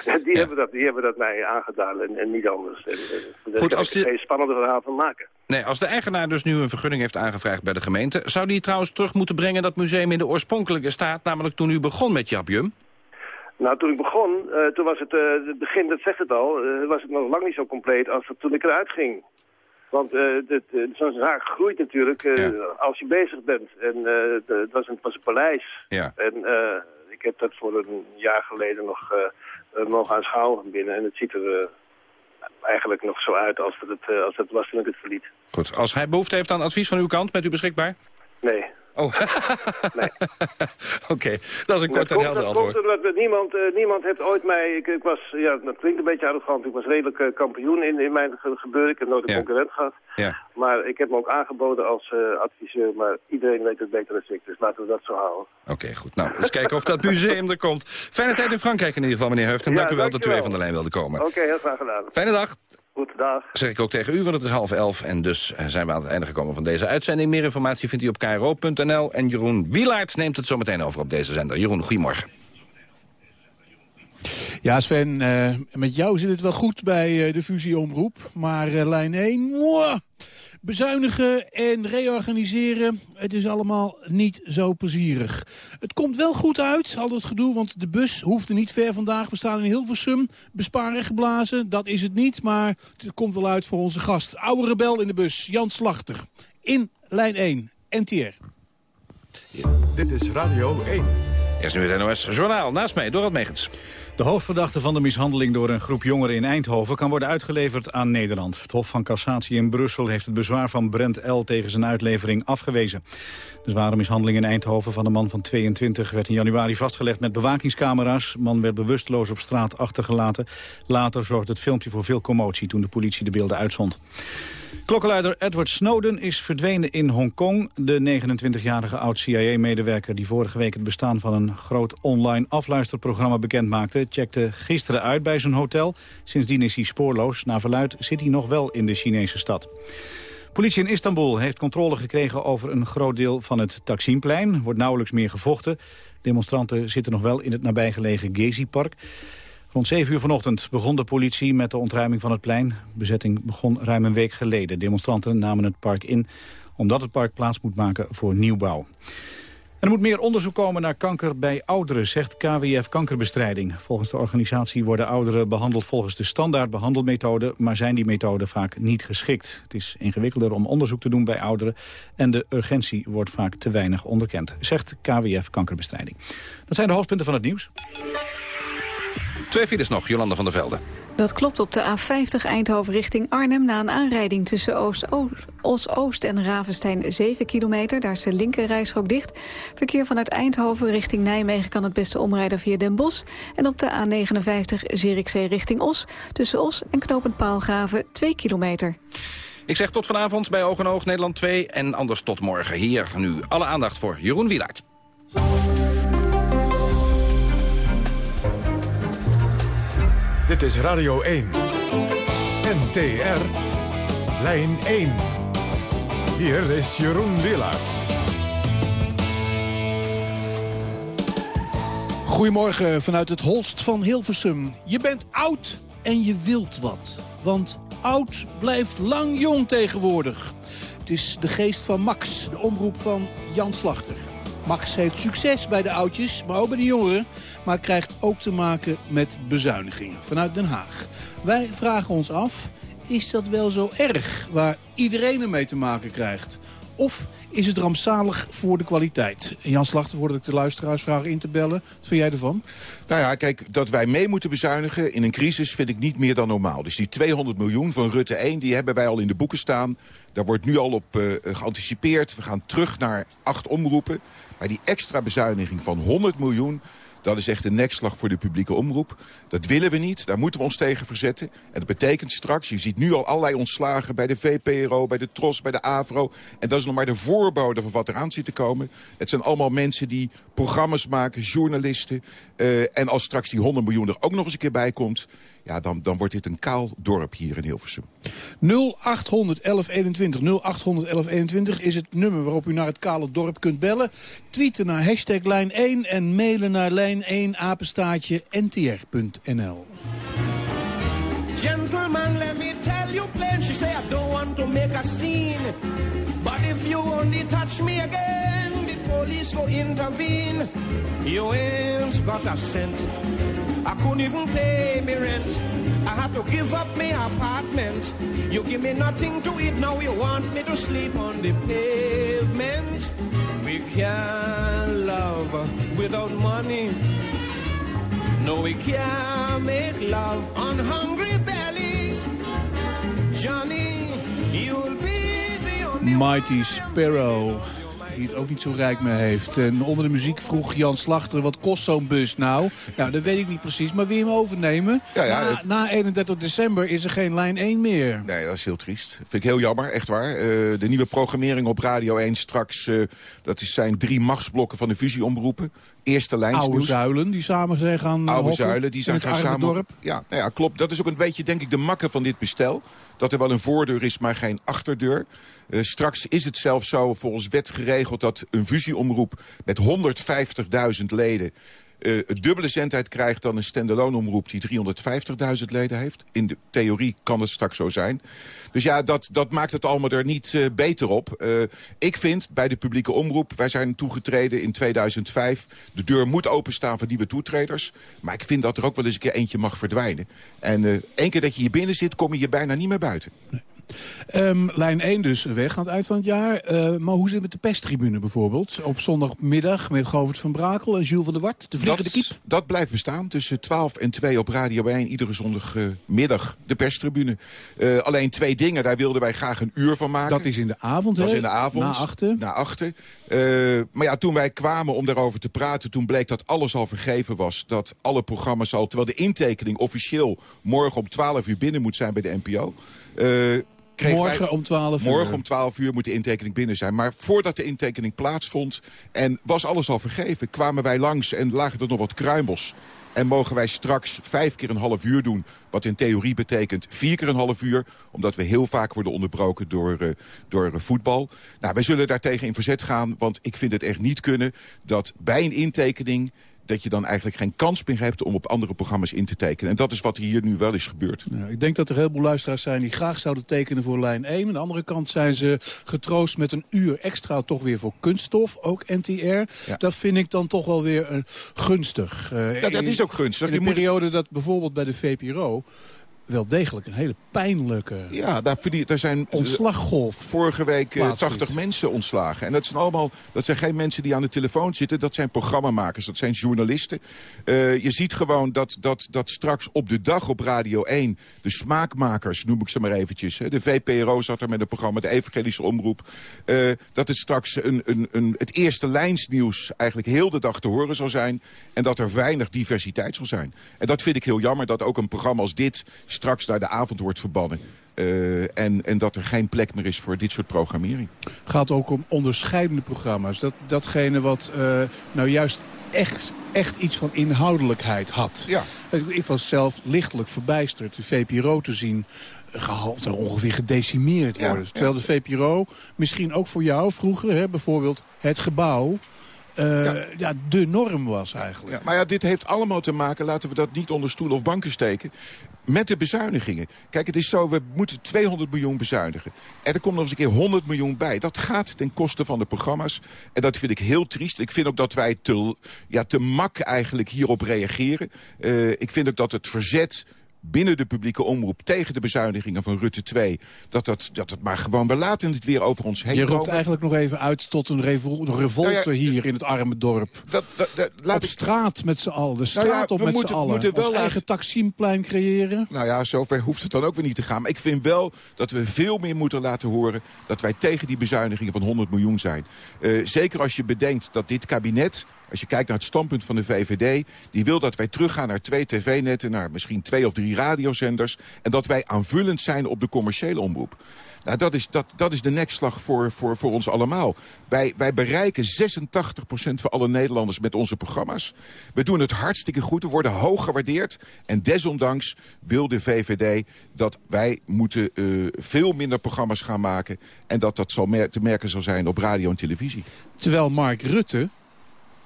die, hebben dat, die hebben dat mij aangedaan en, en niet anders. En, en, daar Goed, als ik die- geen spannende verhaal van maken. Nee, als de eigenaar dus nu een vergunning heeft aangevraagd bij de gemeente... zou die trouwens terug moeten brengen dat museum in de oorspronkelijke staat... namelijk toen u begon met Japjum? Nou, toen ik begon, uh, toen was het, uh, het begin, dat zegt het al, uh, was het nog lang niet zo compleet als dat toen ik eruit ging. Want eh, eh, zo'n zaak groeit natuurlijk eh, als je bezig bent. En eh, het, was een, was een paleis. Ja. En eh, ik heb dat voor een jaar geleden nog eh, eh, mogen aanschouwen binnen. En het ziet er eh, eigenlijk nog zo uit als dat het, als het was toen ik het verliet. Goed, als hij behoefte heeft aan advies van uw kant, bent u beschikbaar? Nee. Oh, oké. Dat is een kort en helder antwoord. dat komt omdat niemand, eh, niemand heeft ooit mij... Ik, ik was, ja, dat klinkt een beetje arrogant. Ik was redelijk eh, kampioen in, in mijn ge- gebeuren. Ik heb nooit een Ja. concurrent gehad. Ja. Maar ik heb me ook aangeboden als eh, adviseur. Maar iedereen weet het beter dan ik. Dus laten we dat zo houden. Oké, goed. Nou, eens kijken of dat museum er komt. Fijne tijd in Frankrijk in ieder geval, meneer Heuft. En Ja, dank u wel dat u even van de lijn wilde komen. Oké, heel graag gedaan. Fijne dag. Goed, dag. Zeg ik ook tegen u, want het is half elf. En dus eh, zijn we aan het einde gekomen van deze uitzending. Meer informatie vindt u op kro.nl. En Jeroen Wielaert neemt het zo meteen over op deze zender. Jeroen, goedemorgen. Ja, Sven, eh, met jou zit het wel goed bij eh, de fusieomroep. Maar eh, lijn 1, mwah, bezuinigen en reorganiseren, het is allemaal niet zo plezierig. Het komt wel goed uit, al dat gedoe, want de bus hoefde niet ver vandaag. We staan in Hilversum, besparen geblazen, dat is het niet. Maar het komt wel uit voor onze gast. Oude rebel in de bus, Jan Slachter. In lijn 1, NTR. Dit is Radio 1. Eerst nu het NOS Journaal. Naast mij, Dorot Megens. De hoofdverdachte van de mishandeling door een groep jongeren in Eindhoven... kan worden uitgeleverd aan Nederland. Het Hof van Cassatie in Brussel heeft het bezwaar van Brent L. tegen zijn uitlevering afgewezen. De zware mishandeling in Eindhoven van de man van 22 werd in januari vastgelegd met bewakingscamera's. De man werd bewusteloos op straat achtergelaten. Later zorgde het filmpje voor veel commotie toen de politie de beelden uitzond. Klokkenluider Edward Snowden is verdwenen in Hongkong. De 29-jarige oud-CIA-medewerker die vorige week het bestaan van een groot online afluisterprogramma bekendmaakte... checkte gisteren uit bij zijn hotel. Sindsdien is hij spoorloos. Naar verluid zit hij nog wel in de Chinese stad. Politie in Istanbul heeft controle gekregen over een groot deel van het Taksimplein. Wordt nauwelijks meer gevochten. Demonstranten zitten nog wel in het nabijgelegen Gezi-park. Rond 7 uur vanochtend begon de politie met de ontruiming van het plein. Bezetting begon ruim een week geleden. Demonstranten namen het park in omdat het park plaats moet maken voor nieuwbouw. Er moet meer onderzoek komen naar kanker bij ouderen, zegt KWF Kankerbestrijding. Volgens de organisatie worden ouderen behandeld volgens de standaard behandelmethode, maar zijn die methoden vaak niet geschikt. Het is ingewikkelder om onderzoek te doen bij ouderen en de urgentie wordt vaak te weinig onderkend, zegt KWF Kankerbestrijding. Dat zijn de hoofdpunten van het nieuws. Twee files nog, Jolanda van der Velde. Dat klopt op de A50 Eindhoven richting Arnhem... na een aanrijding tussen Os-Oost en Ravenstein 7 kilometer. Daar is de linker reishok dicht. Verkeer vanuit Eindhoven richting Nijmegen kan het beste omrijden via Den Bosch. En op de A59 Zierikzee richting Os. Tussen Os en Knopend Paalgraven 2 kilometer. Ik zeg tot vanavond bij Oog en Oog Nederland 2 en anders tot morgen. Hier nu alle aandacht voor Jeroen Wielaert. Dit is Radio 1. NTR. Lijn 1. Hier is Jeroen Willaert. Goedemorgen vanuit het Holst van Hilversum. Je bent oud en je wilt wat. Want oud blijft lang jong tegenwoordig. Het is de geest van Max, de omroep van Jan Slachter. Max heeft succes bij de oudjes, maar ook bij de jongeren. Maar krijgt ook te maken met bezuinigingen vanuit Den Haag. Wij vragen ons af, is dat wel zo erg waar iedereen ermee te maken krijgt? Of is het rampzalig voor de kwaliteit? Jan Slachter, voordat ik de luisteraars vraag in te bellen. Wat vind jij ervan? Nou ja, kijk, dat wij mee moeten bezuinigen in een crisis vind ik niet meer dan normaal. Dus die 200 miljoen van Rutte 1, die hebben wij al in de boeken staan. Daar wordt nu al op uh, geanticipeerd. We gaan terug naar acht omroepen. Maar die extra bezuiniging van 100 miljoen... Dat is echt een nekslag voor de publieke omroep. Dat willen we niet, daar moeten we ons tegen verzetten. En dat betekent straks, je ziet nu al allerlei ontslagen... bij de VPRO, bij de TROS, bij de AVRO. En dat is nog maar de voorbode van wat eraan zit te komen. Het zijn allemaal mensen die programma's maken, journalisten. Uh, en als straks die 100 miljoen er ook nog eens een keer bij komt... ja, dan, dan wordt dit een kaal dorp hier in Hilversum. 0800 1121 0800 1121 is het nummer waarop u naar het kale dorp kunt bellen. Tweeten naar hashtag lijn 1 en mailen naar lijn 1 apenstaatje ntr.nl. Gentlemen, let me tell you plain. She say I don't want to make a scene. But if you only touch me again, the police will intervene. You ain't got a cent. I couldn't even pay me rent. I had to give up my apartment. You give me nothing to eat, now you want me to sleep on the pavement. We can't love without money. No, we can't make love on hungry belly. Johnny, you'll be the only Mighty Sparrow. Die het ook niet zo rijk meer heeft. En onder de muziek vroeg Jan Slachter, wat kost zo'n bus nou? Nou, dat weet ik niet precies, maar wie hem overnemen? Ja, ja, na, het- na 31 december is er geen lijn 1 meer. Nee, dat is heel triest. Vind ik heel jammer, echt waar. Eh, de nieuwe programmering op Radio 1 straks... eh, dat is, zijn drie machtsblokken van de fusieomroepen. Eerste Oude lijnsnieuws. zuilen die samen zijn gaan eh, Oude zuilen, die zijn gaan samen... dorp. Ja, nou ja, klopt. Dat is ook een beetje, denk ik, de makke van dit bestel. Dat er wel een voordeur is, maar geen achterdeur. Eh, straks is het zelfs zo volgens wet geregeld... dat een fusieomroep met 150.000 leden... een dubbele zendtijd krijgt dan een standalone omroep... die 350.000 leden heeft. In de theorie kan het straks zo zijn. Dus ja, dat, dat maakt het allemaal er niet eh, beter op. Ik vind bij de publieke omroep... wij zijn toegetreden in 2005. De deur moet openstaan voor nieuwe toetreders. Maar ik vind dat er ook wel eens een keer eentje mag verdwijnen. En één keer dat je hier binnen zit, kom je hier bijna niet meer buiten. Ehm, lijn 1 dus weg aan het eind van het jaar. Eh, maar hoe zit het met de perstribune bijvoorbeeld? Op zondagmiddag met Govert van Brakel en Jules van der Wart. De vliegende dat, kiep. dat blijft bestaan. Tussen 12 en 2 op Radio 1. Iedere zondagmiddag de perstribune. Eh, alleen twee dingen, daar wilden wij graag een uur van maken. Dat is in de avond, Dat is in de avond. Na achten. Na achten. Eh, maar ja, toen wij kwamen om daarover te praten... toen bleek dat alles al vergeven was. Dat alle programma's al... terwijl de intekening officieel morgen om 12 uur binnen moet zijn bij de NPO... Morgen wij- om 12 uur. Morgen om 12 uur moet de intekening binnen zijn. Maar voordat de intekening plaatsvond en was alles al vergeven... kwamen wij langs en lagen er nog wat kruimels. En mogen wij straks vijf keer een half uur doen... wat in theorie betekent vier keer een half uur... omdat we heel vaak worden onderbroken door, eh, door eh, voetbal. Nou, wij zullen daartegen in verzet gaan... want ik vind het echt niet kunnen dat bij een intekening dat je dan eigenlijk geen kans meer hebt om op andere programma's in te tekenen. En dat is wat hier nu wel is gebeurd. Ja, ik denk dat er heel veel luisteraars zijn die graag zouden tekenen voor lijn 1. Aan de andere kant zijn ze getroost met een uur extra toch weer voor kunststof, ook NTR. Dat vind ik dan toch wel weer eh, gunstig. Eh, Ja, dat is ook gunstig. In Je de moet- periode dat bijvoorbeeld bij de VPRO wel degelijk een hele pijnlijke Ja, daar, daar zijn eh, ontslaggolf. vorige week eh, plaatsvindt. 80 mensen ontslagen. En dat zijn allemaal, dat zijn geen mensen die aan de telefoon zitten. Dat zijn programmamakers, dat zijn journalisten. Eh, je ziet gewoon dat, dat, dat straks op de dag op Radio 1... de smaakmakers, noem ik ze maar eventjes... Hè, de VPRO zat er met een programma, de Evangelische Omroep... eh, dat het straks een, een, een, het eerste lijnsnieuws eigenlijk heel de dag te horen zal zijn... en dat er weinig diversiteit zal zijn. En dat vind ik heel jammer, dat ook een programma als dit... straks naar de avond wordt verbannen. Eh, en, en dat er geen plek meer is voor dit soort programmering. gaat ook om onderscheidende programma's. Dat, datgene wat eh, nou juist echt, echt iets van inhoudelijkheid had. Ja. Ik was zelf lichtelijk verbijsterd de VPRO te zien eh, gehalte ongeveer gedecimeerd Ja, worden. Terwijl de VPRO misschien ook voor jou vroeger, hè, bijvoorbeeld het gebouw... eh, ja. de norm was eigenlijk. Ja, maar ja, dit heeft allemaal te maken, laten we dat niet onder stoel of banken steken... met de bezuinigingen. Kijk, het is zo, we moeten 200 miljoen bezuinigen. En er komt nog eens een keer 100 miljoen bij. Dat gaat ten koste van de programma's. En dat vind ik heel triest. Ik vind ook dat wij te, ja, te mak eigenlijk hierop reageren. Eh, ik vind ook dat het verzet binnen de publieke omroep tegen de bezuinigingen van Rutte 2... dat dat, dat het maar gewoon, we laten het weer over ons heen Je roept eigenlijk nog even uit tot een revol- revolte Nou ja, hier in het arme dorp. Dat, dat, dat- laat op ik- straat met z'n allen. De Nou straat ja, op we met z'n allen. moeten wel Ons eigen laten- taximplein creëren. Nou ja, zover hoeft het dan ook weer niet te gaan. Maar ik vind wel dat we veel meer moeten laten horen... dat wij tegen die bezuinigingen van 100 miljoen zijn. Eh, zeker als je bedenkt dat dit kabinet... als je kijkt naar het standpunt van de VVD... die wil dat wij teruggaan naar twee tv-netten... naar misschien twee of drie radiozenders... en dat wij aanvullend zijn op de commerciële omroep. Nou, dat is, dat, dat is de nekslag voor, voor, voor ons allemaal. Wij, wij bereiken 86% van alle Nederlanders met onze programma's. We doen het hartstikke goed, we worden hoog gewaardeerd. En desondanks wil de VVD dat wij moeten eh, veel minder programma's gaan maken... en dat dat te merken zal zijn op radio en televisie. Terwijl Mark Rutte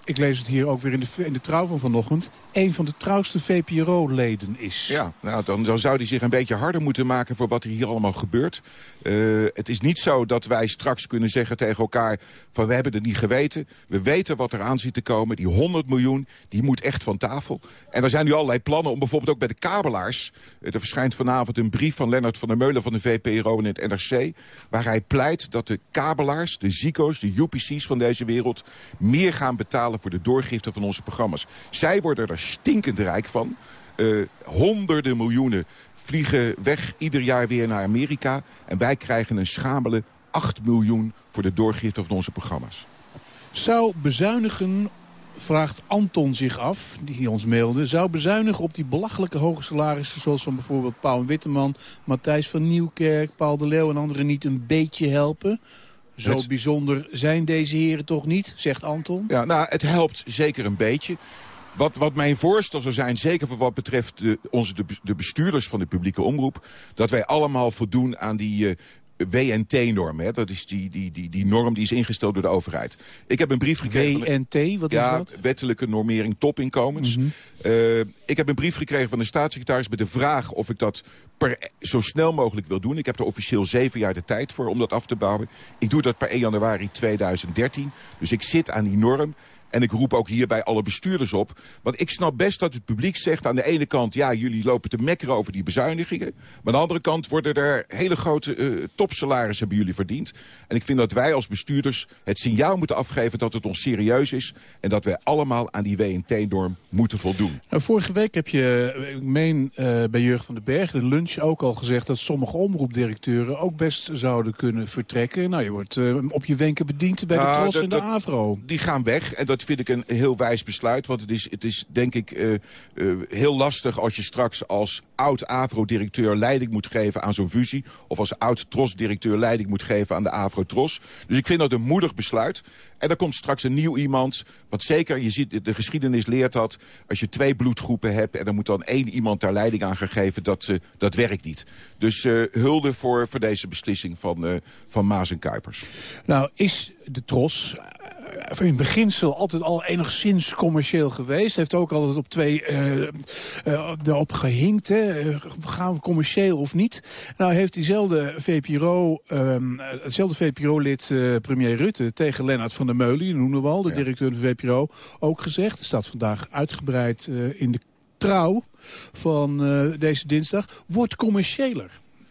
ik lees het hier ook weer in de, in de trouw van vanochtend... een van de trouwste VPRO-leden is. Ja, nou, dan, zou hij zich een beetje harder moeten maken voor wat er hier allemaal gebeurt. Eh, het is niet zo dat wij straks kunnen zeggen tegen elkaar... van we hebben het niet geweten. We weten wat er aan zit te komen. Die 100 miljoen, die moet echt van tafel. En er zijn nu allerlei plannen om bijvoorbeeld ook bij de kabelaars... Eh, er verschijnt vanavond een brief van Lennart van der Meulen van de VPRO in het NRC... waar hij pleit dat de kabelaars, de zico's, de UPC's van deze wereld... meer gaan betalen voor de doorgifte van onze programma's. Zij worden er stinkend rijk van. Eh, honderden miljoenen vliegen weg ieder jaar weer naar Amerika. En wij krijgen een schamele 8 miljoen voor de doorgifte van onze programma's. Zou bezuinigen, vraagt Anton zich af, die ons mailde... zou bezuinigen op die belachelijke hoge salarissen... zoals van bijvoorbeeld Pauw Witteman, Matthijs van Nieuwkerk... Paul de Leeuw en anderen niet een beetje helpen... Zo Het- bijzonder zijn deze heren toch niet, zegt Anton. Ja, nou, het helpt zeker een beetje. Wat, wat mijn voorstel zou zijn, zeker voor wat betreft de, onze, de, de bestuurders van de publieke omroep... dat wij allemaal voldoen aan die eh, WNT-norm. hè. Dat is die, die, die, die norm die is ingesteld door de overheid. Ik heb een brief gekregen... WNT, wat is ja, dat? Mhm. wettelijke normering topinkomens. Eh, ik heb een brief gekregen van de staatssecretaris met de vraag of ik dat per, zo snel mogelijk wil doen. Ik heb er officieel zeven jaar de tijd voor om dat af te bouwen. Ik doe dat per 1 januari 2013. Dus ik zit aan die norm. En ik roep ook hierbij alle bestuurders op. Want ik snap best dat het publiek zegt aan de ene kant... ja, jullie lopen te mekkeren over die bezuinigingen. Maar aan de andere kant worden er hele grote eh topsalarissen hebben jullie verdiend. En ik vind dat wij als bestuurders het signaal moeten afgeven... dat het ons serieus is. En dat wij allemaal aan die WNT-norm moeten voldoen. Nou, vorige week heb je, eh, ik meen eh, bij Jurgen van den Berg, de lunch ook al gezegd... dat sommige omroepdirecteuren ook best zouden kunnen vertrekken. Nou, je wordt op je wenken bediend bij de Nou, Tros en de dat- Avro. Die gaan weg en dat vind ik een heel wijs besluit. Want het is, het is denk ik eh, eh, heel lastig als je straks als oud-AVRO-directeur leiding moet geven aan zo'n fusie. Of als oud-TROS-directeur leiding moet geven aan de AVRO-TROS. Dus ik vind dat een moedig besluit. En er komt straks een nieuw iemand. Want zeker, je ziet, de geschiedenis leert dat. Als je twee bloedgroepen hebt en er moet dan één iemand daar leiding aan gaan geven. Dat, eh, dat werkt niet. Dus hulde voor, voor deze beslissing van, van Maas en Kuipers. Nou, is de Tros eh, in beginsel altijd al enigszins commercieel geweest. Heeft ook altijd op twee eh eh, erop gehinkt. Hè. Gaan we commercieel of niet? Nou heeft diezelfde VPRO, ehm, eh, hetzelfde VPRO-lid premier Rutte tegen Lennart van der Meulen, die noemden we al, de directeur van de VPRO, ook gezegd. Er staat vandaag uitgebreid in de trouw van deze dinsdag. Wordt commerciëler.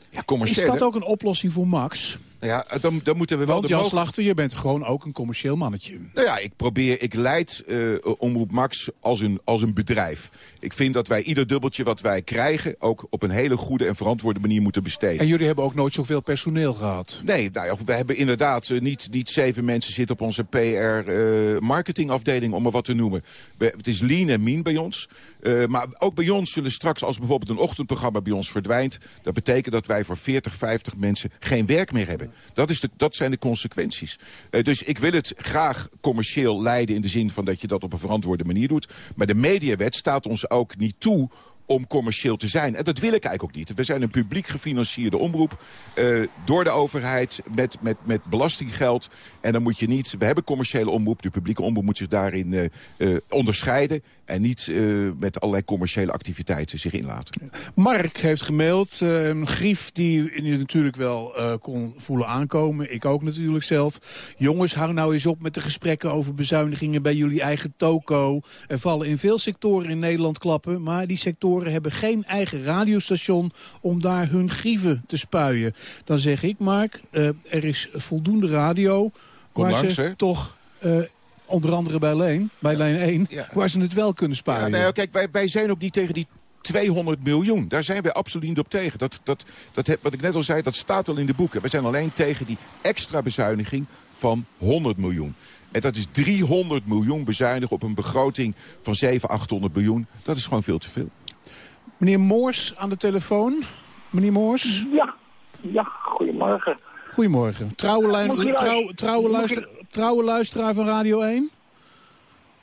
Ja, commercieel. Is dat ook een oplossing voor Max? Ja, dan, dan moeten we wel Want Jan Slachter, je bent gewoon ook een commercieel mannetje. Nou ja, ik probeer, ik leid eh, Omroep Max als een, als een bedrijf. Ik vind dat wij ieder dubbeltje wat wij krijgen... ook op een hele goede en verantwoorde manier moeten besteden. En jullie hebben ook nooit zoveel personeel gehad. Nee, nou ja, we hebben inderdaad eh, niet, niet zeven mensen zitten op onze PR-marketingafdeling, om maar wat te noemen. We- het is lean en mean bij ons. Eh, maar ook bij ons zullen straks, als bijvoorbeeld een ochtendprogramma bij ons verdwijnt... dat betekent dat wij voor 40, 50 mensen geen werk meer hebben. Dat, is de, dat zijn de consequenties. Eh, dus ik wil het graag commercieel leiden in de zin van dat je dat op een verantwoorde manier doet. Maar de mediawet staat ons ook niet toe om commercieel te zijn. En dat wil ik eigenlijk ook niet. We zijn een publiek gefinancierde omroep eh, door de overheid met, met, met belastinggeld. En dan moet je niet... We hebben commerciële omroep. De publieke omroep moet zich daarin onderscheiden. En niet eh, met allerlei commerciële activiteiten zich inlaten. Mark heeft gemaild, een grief die je natuurlijk wel eh, kon voelen aankomen. Ik ook natuurlijk zelf. Jongens, hou nou eens op met de gesprekken over bezuinigingen bij jullie eigen toko. Er vallen in veel sectoren in Nederland klappen, maar die sectoren hebben geen eigen radiostation om daar hun grieven te spuien. Dan zeg ik, Mark, er is voldoende radio Kom waar langs, ze toch... Onder andere bij Leen, bij Lijn 1, waar ze het wel kunnen spuien. Ja, nou ja, kijk, wij, wij zijn ook niet tegen die 200 miljoen. Daar zijn wij absoluut niet op tegen. Dat, dat, dat, heb- wat ik net al zei, dat staat al in de boeken. We zijn alleen tegen die extra bezuiniging van 100 miljoen. En dat is 300 miljoen bezuinigen op een begroting van 700, 800 miljoen. Dat is gewoon veel te veel. Meneer Moors aan de telefoon. Meneer Moors? Ja, ja goedemorgen. Goedemorgen. Trouwe, lijn, trouw, luisteren? trouwe, luister, trouwe luisteraar van Radio 1?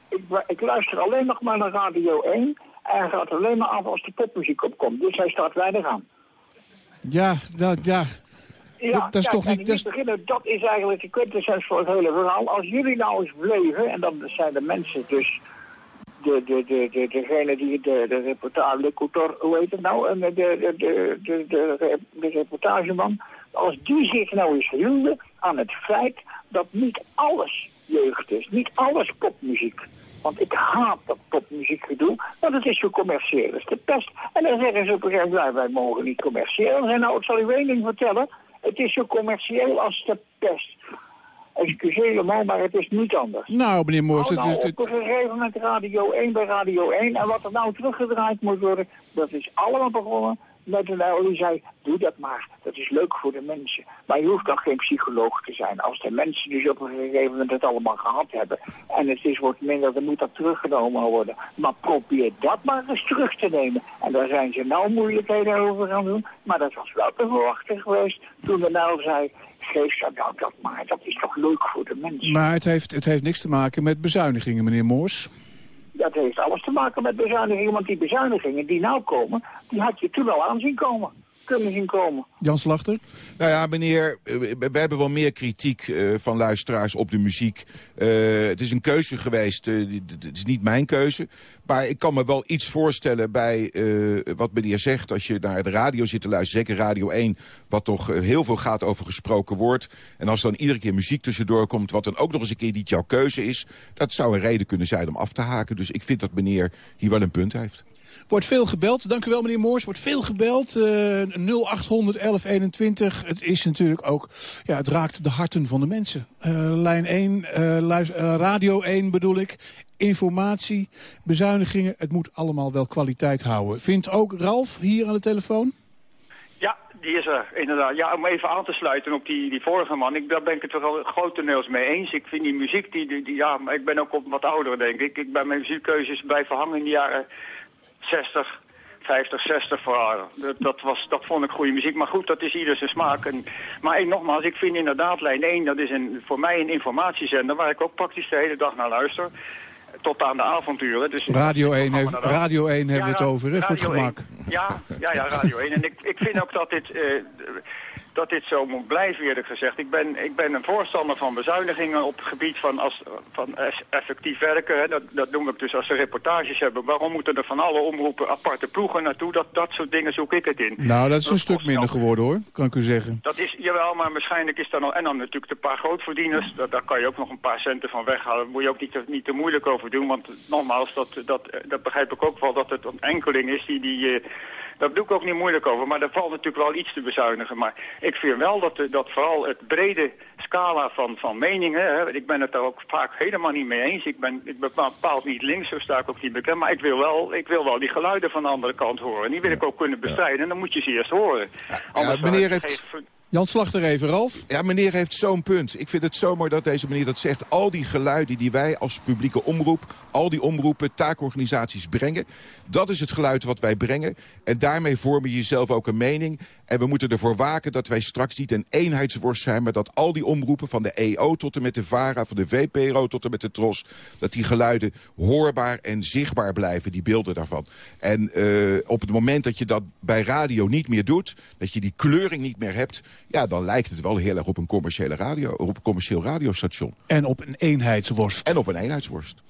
Ik, ik luister alleen nog maar naar Radio 1. En hij gaat alleen maar af als de popmuziek opkomt. Dus hij staat weinig aan. Ja, dat, ja. Ja, dat, dat is kijk, toch niet... Dat is, beginnen, dat is eigenlijk de quintessens voor het hele verhaal. Als jullie nou eens bleven, en dan zijn de mensen dus... De, de, de, de, degene die de, de reportage, de coutor, hoe heet het nou? De, de, de, de, de, de reportageman. Als die zich nou eens hielden aan het feit dat niet alles jeugd is. Niet alles popmuziek. Want ik haat dat popmuziek gedoe, want het is zo commercieel. Dat is de pest. En dan zeggen ze op een gegeven moment, wij mogen niet commercieel zijn. Nou, ik zal u één ding vertellen. Het is zo commercieel als de pest. Excuseer me, maar het is niet anders. nou, meneer Moors, het, nou is- het- op een gegeven moment Radio 1 bij Radio 1. En wat er nou teruggedraaid moet worden, dat is allemaal begonnen met een die zei, doe dat maar. Dat is leuk voor de mensen. Maar je hoeft dan geen psycholoog te zijn. Als de mensen dus op een gegeven moment het allemaal gehad hebben. En het is wordt minder, dan moet dat teruggenomen worden. Maar probeer dat maar eens terug te nemen. En daar zijn ze nou moeilijkheden over gaan doen. Maar dat was wel te verwachten geweest toen de nou zei... Geef ze nou dat maar, dat is toch leuk voor de mensen. maar het heeft, het heeft niks te maken met bezuinigingen, meneer Moors. Dat heeft alles te maken met bezuinigingen, want die bezuinigingen die nou komen, die had je toen al aan zien komen. Kunnen zien komen. Jan Slachter? Nou ja, meneer, eh, we hebben wel meer kritiek eh, van luisteraars op de muziek. Eh, het is een keuze geweest, eh, het is niet mijn keuze. Maar ik kan me wel iets voorstellen bij eh, wat meneer zegt... als je naar de radio zit te luisteren, zeker Radio 1... wat toch heel veel gaat over gesproken woord. En als dan iedere keer muziek tussendoor komt... wat dan ook nog eens een keer niet jouw keuze is... dat zou een reden kunnen zijn om af te haken. Dus ik vind dat meneer hier wel een punt heeft. Wordt veel gebeld. Dank u wel, meneer Moors. Wordt veel gebeld. Eh 0800 1121. Het is natuurlijk ook... Ja, het raakt de harten van de mensen. Eh, lijn 1, eh, eh, radio 1 bedoel ik. Informatie, bezuinigingen. Het moet allemaal wel kwaliteit houden. Vindt ook Ralf hier aan de telefoon? Ja, die is er, inderdaad. Ja, om even aan te sluiten op die, die vorige man. Ik, daar ben ik het wel grotendeels mee eens. Ik vind die muziek, die, die, ja, maar ik ben ook op wat ouder, denk ik. Ik ben mijn muziekkeuzes blijven hangen in de jaren 60, 50, 60 vooral. Dat, dat, was, dat vond ik goede muziek. Maar goed, dat is ieder zijn smaak. En, maar ik, nogmaals, ik vind inderdaad lijn 1, dat is een, voor mij een informatiezender... waar ik ook praktisch de hele dag naar luister. Tot aan de avonturen. Dus Radio 1, heeft. Radio 1 hebben we het over, hè, voor het gemak. 1. Ja, ja, ja, Radio 1. En ik, ik vind ook dat dit, eh, dat dit zo moet blijven, eerlijk gezegd. Ik ben, ik ben een voorstander van bezuinigingen op het gebied van, als, van effectief werken. Hè. Dat, dat noem ik dus als ze reportages hebben. Waarom moeten er van alle omroepen aparte ploegen naartoe? Dat, dat soort dingen zoek ik het in. Nou, dat is een stuk minder geworden, hoor. Kan ik u zeggen. Dat is, jawel, maar waarschijnlijk is dan al... En dan natuurlijk de paar grootverdieners, daar, daar kan je ook nog een paar centen van weghalen. Daar moet je ook niet te, niet te moeilijk over doen, want nogmaals, dat, dat, dat begrijp ik ook wel dat het een enkeling is die... die eh, daar doe ik ook niet moeilijk over, maar er valt natuurlijk wel iets te bezuinigen. Maar ik vind wel dat, eh, dat vooral het brede scala van, van meningen... Hè, ik ben het daar ook vaak helemaal niet mee eens. Ik ben, ik ben bepaald niet links, zo sta ik ook niet bekend. Maar ik wil wel, ik wil wel die geluiden van de andere kant horen. En die wil ik ook kunnen bestrijden. En dan moet je ze eerst horen. Anders meneer dan heeft- Jan Slachter even, Ralf. Ja, meneer heeft zo'n punt. Ik vind het zo mooi dat deze meneer dat zegt. Al die geluiden die wij als publieke omroep, al die omroepen, taakorganisaties brengen. Dat is het geluid wat wij brengen. En daarmee vorm je jezelf ook een mening. En we moeten ervoor waken dat wij straks niet een eenheidsworst zijn... maar dat al die omroepen, van de EO tot en met de VARA... van de VPRO tot en met de TROS... dat die geluiden hoorbaar en zichtbaar blijven, die beelden daarvan. En eh, op het moment dat je dat bij radio niet meer doet... dat je die kleuring niet meer hebt... ja, dan lijkt het wel heel erg op een commerciële radio, op een commercieel radiostation. En op een eenheidsworst. En op een eenheidsworst.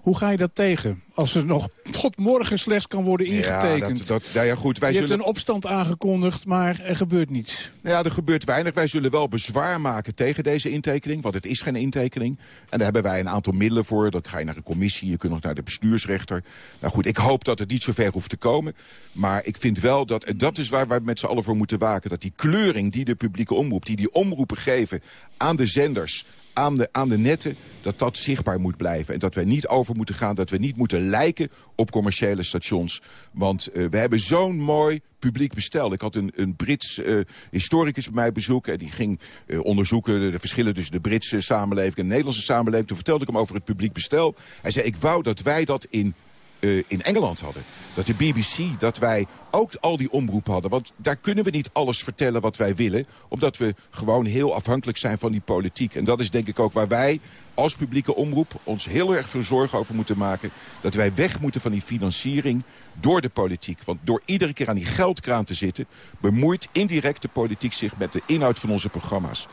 Hoe ga je dat tegen? Als er nog tot morgen slechts kan worden ingetekend. Ja, dat, dat, nou ja, goed, wij je zullen... hebt een opstand aangekondigd, maar er gebeurt niets. Nou ja, er gebeurt weinig. Wij zullen wel bezwaar maken tegen deze intekening, want het is geen intekening. En daar hebben wij een aantal middelen voor. Dan ga je naar een commissie, je kunt nog naar de bestuursrechter. Nou goed, ik hoop dat het niet zo ver hoeft te komen. Maar ik vind wel dat, en dat is waar wij met z'n allen voor moeten waken... dat die kleuring die de publieke omroep, die die omroepen geven aan de zenders aan de, aan de netten, dat dat zichtbaar moet blijven. En dat wij niet over moeten gaan, dat we niet moeten lijken op commerciële stations. Want uh, we hebben zo'n mooi publiek bestel. Ik had een, een Brits uh, historicus bij mij bezoeken... en die ging uh, onderzoeken de, de verschillen tussen de Britse samenleving... en de Nederlandse samenleving. Toen vertelde ik hem over het publiek bestel. Hij zei, ik wou dat wij dat in eh, in Engeland hadden. Dat de BBC, dat wij ook al die omroepen hadden. Want daar kunnen we niet alles vertellen wat wij willen. Omdat we gewoon heel afhankelijk zijn van die politiek. En dat is denk ik ook waar wij als publieke omroep ons heel erg veel zorgen over moeten maken. Dat wij weg moeten van die financiering door de politiek. Want door iedere keer aan die geldkraan te zitten... bemoeit indirect de politiek zich met de inhoud van onze programma's.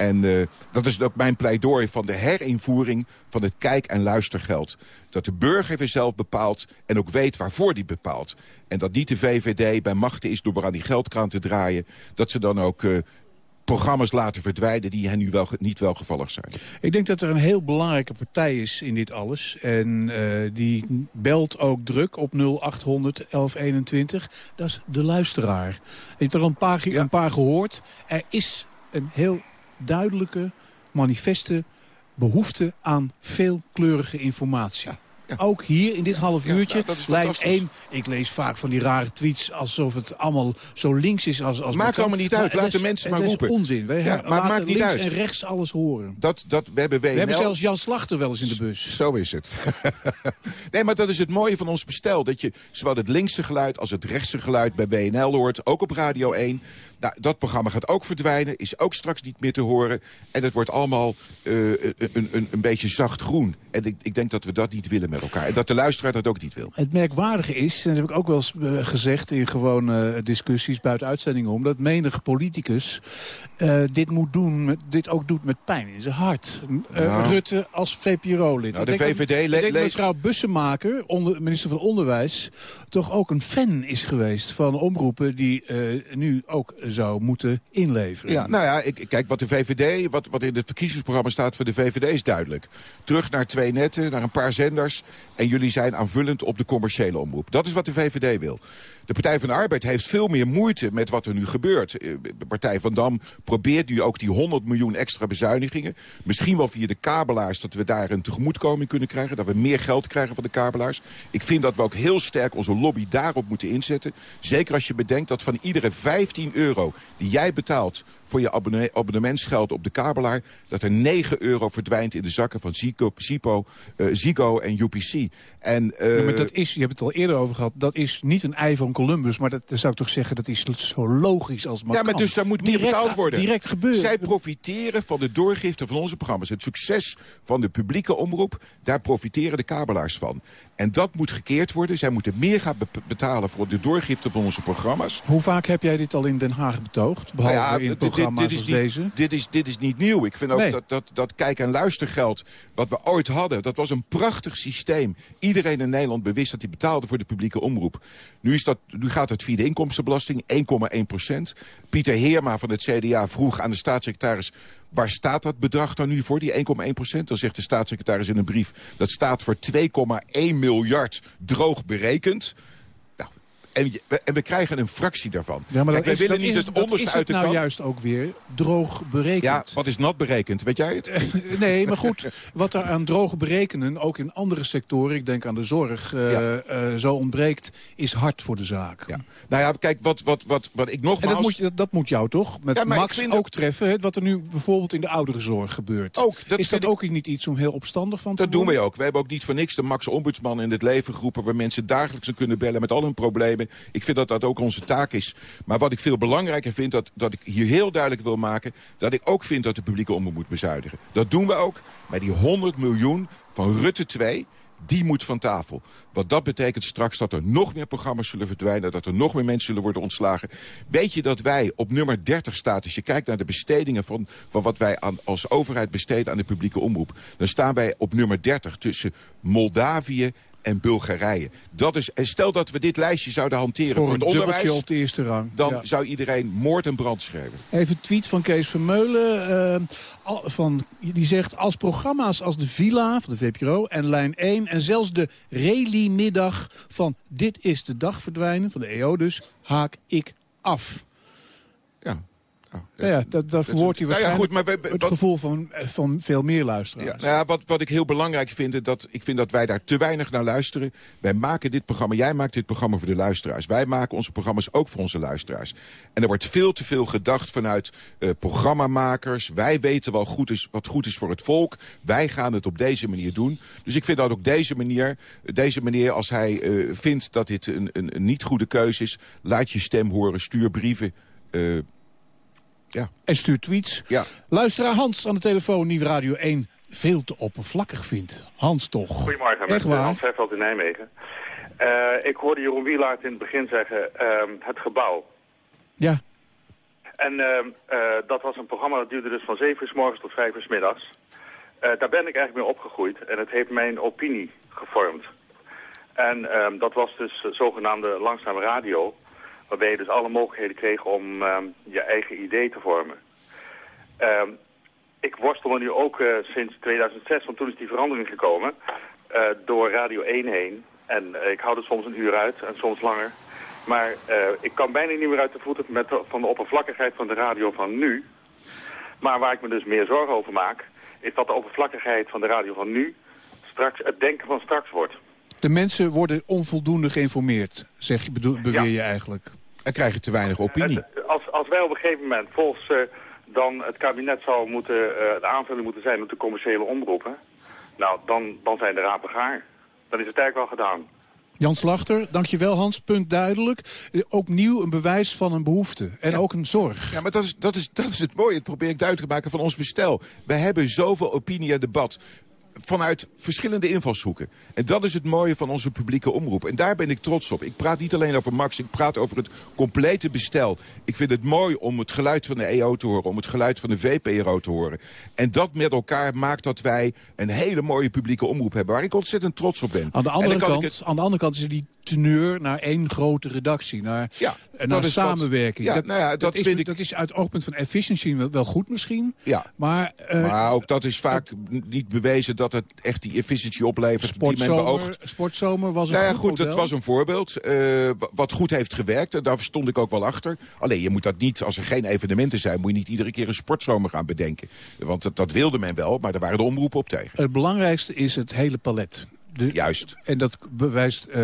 En uh, dat is ook mijn pleidooi van de herinvoering van het kijk- en luistergeld. Dat de burger weer zelf bepaalt en ook weet waarvoor die bepaalt. En dat niet de VVD bij machten is door maar aan die geldkraan te draaien... dat ze dan ook uh, programma's laten verdwijnen die hen nu wel, niet welgevallig zijn. Ik denk dat er een heel belangrijke partij is in dit alles. En uh, die belt ook druk op 0800 1121. Dat is de luisteraar. Je hebt er al een paar, een paar gehoord. Er is een heel duidelijke, manifeste behoefte aan veelkleurige informatie. Ja. Ja. Ook hier in dit half uurtje, ja, lijn 1. Ik lees vaak van die rare tweets alsof het allemaal zo links is. Als, als maakt allemaal niet uit, laat de mensen maar roepen. Het is onzin. Wij ja, maar maakt niet links uit. en rechts alles horen. Dat, dat, we, hebben WNL... we hebben zelfs Jan Slachter wel eens in de bus. Zo is het. nee, maar dat is het mooie van ons bestel. Dat je zowel het linkse geluid als het rechtse geluid bij WNL hoort. Ook op Radio 1. Nou, dat programma gaat ook verdwijnen, is ook straks niet meer te horen. En het wordt allemaal uh, een, een, een beetje zacht groen. En ik, ik denk dat we dat niet willen met elkaar. En dat de luisteraar dat ook niet wil. Het merkwaardige is, en dat heb ik ook wel eens uh, gezegd... in gewone uh, discussies buiten uitzendingen om... dat menig politicus dit moet doen, met, dit ook doet met pijn in zijn hart. Nou, Rutte als VPRO-lid. Nou, de VVD... Ik denk dat mevrouw Bussemaker, onder, minister van Onderwijs... toch ook een fan is geweest van omroepen... die nu ook zou moeten inleveren. Ja, nou ja, ik, kijk, wat de VVD, wat, wat in het verkiezingsprogramma staat voor de VVD is duidelijk. Terug naar twee netten, naar een paar zenders. En jullie zijn aanvullend op de commerciële omroep. Dat is wat de VVD wil. De Partij van de Arbeid heeft veel meer moeite met wat er nu gebeurt. De Partij van Dam probeert nu ook die 100 miljoen extra bezuinigingen. Misschien wel via de kabelaars dat we daar een tegemoetkoming kunnen krijgen. Dat we meer geld krijgen van de kabelaars. Ik vind dat we ook heel sterk onze lobby daarop moeten inzetten. Zeker als je bedenkt dat van iedere 15 euro die jij betaalt voor je abonne abonnementsgeld op de kabelaar... dat er 9 euro verdwijnt in de zakken van Zico, Zipo, uh, Zico en UPC. En, uh, ja, maar dat is, je hebt het al eerder over gehad, dat is niet een ei van Columbus... maar dat, dat zou ik toch zeggen, dat is zo logisch als maar Ja, maar kan. dus daar moet meer betaald worden. Direct gebeuren. Zij profiteren van de doorgifte van onze programma's. Het succes van de publieke omroep, daar profiteren de kabelaars van. En dat moet gekeerd worden. Zij moeten meer gaan be betalen voor de doorgifte van onze programma's. Hoe vaak heb jij dit al in Den Haag betoogd? Behalve nou ja, in programma's dit, dit, is als niet, deze? Dit is, dit is niet nieuw. Ik vind ook Nee. dat, dat, dat kijk- en luistergeld wat we ooit hadden... dat was een prachtig systeem. Iedereen in Nederland bewist dat hij betaalde voor de publieke omroep. Nu, is dat, nu gaat het via de inkomstenbelasting, 1,1 procent. Pieter Heerma van het CDA vroeg aan de staatssecretaris... Waar staat dat bedrag dan nu voor, die 1,1 procent? Dan zegt de staatssecretaris in een brief... dat staat voor 2,1 miljard droog berekend. En, je- en we krijgen een fractie daarvan. Ja, maar Kijk, dat wij is, willen niet is, het onderste is uit het de nou juist ook weer droog berekend. Ja, wat is nat berekend? Weet jij het? nee, maar goed, wat er aan droog berekenen, ook in andere sectoren, ik denk aan de zorg, eh, eh, zo ontbreekt, is hard voor de zaak. Nou ja, kijk, wat, wat, wat, wat ik En nogmaals... dat moet, dat, dat moet jou toch, met Ja, Max, ook treffen, wat er nu bijvoorbeeld in de ouderenzorg gebeurt. Ook, dat is dat ook niet iets om heel opstandig van te Dat doen wij ook. We hebben ook niet voor niks de Max Ombudsman in het leven geroepen... waar mensen dagelijks aan kunnen bellen met al hun problemen. Ik vind dat dat ook onze taak is. Maar wat ik veel belangrijker vind, dat, dat ik hier heel duidelijk wil maken... dat ik ook vind dat de publieke omroep moet bezuinigen. Dat doen we ook. Maar die 100 miljoen van Rutte 2... Die moet van tafel. Wat dat betekent straks dat er nog meer programma's zullen verdwijnen... dat er nog meer mensen zullen worden ontslagen. Weet je dat wij op nummer 30 staan... als je kijkt naar de bestedingen van, van wat wij aan, als overheid besteden... aan de publieke omroep... dan staan wij op nummer 30 tussen Moldavië en Bulgarije. Dat is, en stel dat we dit lijstje zouden hanteren voor, het onderwijs... dubbeltje op de eerste rang. dan Ja. zou iedereen moord en brand schrijven. Even een tweet van Kees Vermeulen. al- van, die zegt, als programma's als de Villa van de VPRO en Lijn 1... en zelfs de Reli-middag van Dit is de Dag verdwijnen, van de EO dus, haak ik af. Ja. Nou ja, dat, dat verwoordt hij Nou ja, waarschijnlijk goed, maar het wat- gevoel van, van veel meer Ja, luisteraars. nou ja, wat, wat ik heel belangrijk vind, is dat ik vind dat wij daar te weinig naar luisteren. Wij maken dit programma, jij maakt dit programma voor de luisteraars. Wij maken onze programma's ook voor onze luisteraars. En er wordt veel te veel gedacht vanuit eh, programmamakers. Wij weten wel goed is, wat goed is voor het volk. Wij gaan het op deze manier doen. Dus ik vind dat ook deze manier, deze meneer, als hij eh, vindt dat dit een, een, een niet goede keuze is... laat je stem horen, stuur brieven... eh, ja. En stuur tweets. Ja. Luisteraar Hans aan de telefoon, Nieuw Radio 1, veel te oppervlakkig vindt. Hans toch? Goedemorgen, Echt met waar? Hans Heffeld in Nijmegen. Eh, ik hoorde Jeroen Wielaert in het begin zeggen, ehm, het gebouw. Ja. En ehm, eh, dat was een programma dat duurde dus van 7 uur s morgens tot 5 uur s middags. Eh, daar ben ik eigenlijk mee opgegroeid en het heeft mijn opinie gevormd. En ehm, dat was dus zogenaamde langzame radio, waarbij je dus alle mogelijkheden kreeg om ehm, je eigen idee te vormen. Ehm, ik worstel er nu ook eh, sinds 2006, want toen is die verandering gekomen, eh, door Radio 1 heen. En eh, ik hou er soms een uur uit en soms langer. Maar ik kan bijna niet meer uit de voeten met de- van de oppervlakkigheid van de radio van nu. Maar waar ik me dus meer zorgen over maak, is dat de oppervlakkigheid van de radio van nu straks het denken van straks wordt. De mensen worden onvoldoende geïnformeerd, zeg je, bedoel, beweer je eigenlijk. En krijgen te weinig opinie. Het- als, als wij op een gegeven moment volgens eh, dan het kabinet zou moeten, eh, de aanvulling moeten zijn op de commerciële omroepen, nou, dan, dan zijn de rapen gaar. Dan is het eigenlijk al gedaan. Jan Slachter, dankjewel Hans, punt duidelijk. Eh, Opnieuw een bewijs van een behoefte en ook een zorg. Ja, maar dat is, dat, is, dat is het mooie. Dat probeer ik duidelijk te maken van ons bestel. Wij hebben zoveel opinie en debat vanuit verschillende invalshoeken. En dat is het mooie van onze publieke omroep. En daar ben ik trots op. Ik praat niet alleen over Max, ik praat over het complete bestel. Ik vind het mooi om het geluid van de EO te horen, om het geluid van de VPRO te horen. En dat met elkaar maakt dat wij een hele mooie publieke omroep hebben... waar ik ontzettend trots op ben. Aan de andere, kant, het- aan de andere kant is er die teneur naar één grote redactie. Naar, Ja, naar dat is wat- samenwerking. ja, nou ja, dat is, vind ik- dat is uit oogpunt van efficiency wel, goed misschien. Ja. Maar, eh, maar ook dat is vaak niet bewezen dat het echt die efficiëntie oplevert die men sportzomer, beoogt. sportzomer was een Nou ja, goed goed, het was een voorbeeld eh, wa- wat goed heeft gewerkt. En daar stond ik ook wel achter. Alleen, je moet dat niet, als er geen evenementen zijn... moet je niet iedere keer een sportzomer gaan bedenken. Want dat, dat wilde men wel, maar daar waren de omroepen op tegen. Het belangrijkste is het hele palet. De, Juist. En dat bewijst eh,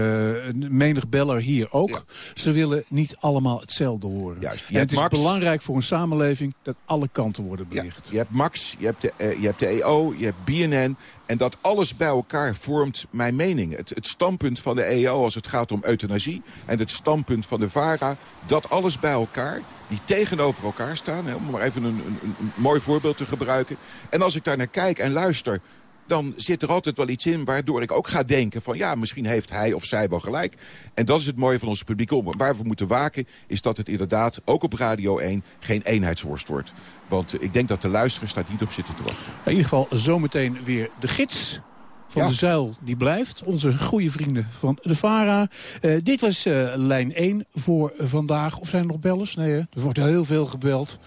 menig beller hier ook. Ze willen niet allemaal hetzelfde horen. Juist. Het is Max. belangrijk voor een samenleving dat alle kanten worden belicht. Je hebt Max, je hebt, de, eh, je hebt de EO, je hebt BNN. En dat alles bij elkaar vormt mijn mening. Het, het standpunt van de EO als het gaat om euthanasie... en het standpunt van de VARA, dat alles bij elkaar... die tegenover elkaar staan, hè, om maar even een, een, een mooi voorbeeld te gebruiken. En als ik daar naar kijk en luister dan zit er altijd wel iets in waardoor ik ook ga denken van... ja, misschien heeft hij of zij wel gelijk. En dat is het mooie van onze publieke omroep. Waar we moeten waken is dat het inderdaad, ook op Radio 1... geen eenheidsworst wordt. Want eh, ik denk dat de luisteraars daar niet op zitten te wachten. In ieder geval zometeen weer de gids van Ja. de Zuil die blijft. Onze goede vrienden van de VARA. Eh, dit was eh, lijn 1 voor vandaag. Of zijn er nog bellers? Nee, hè? er wordt heel veel gebeld.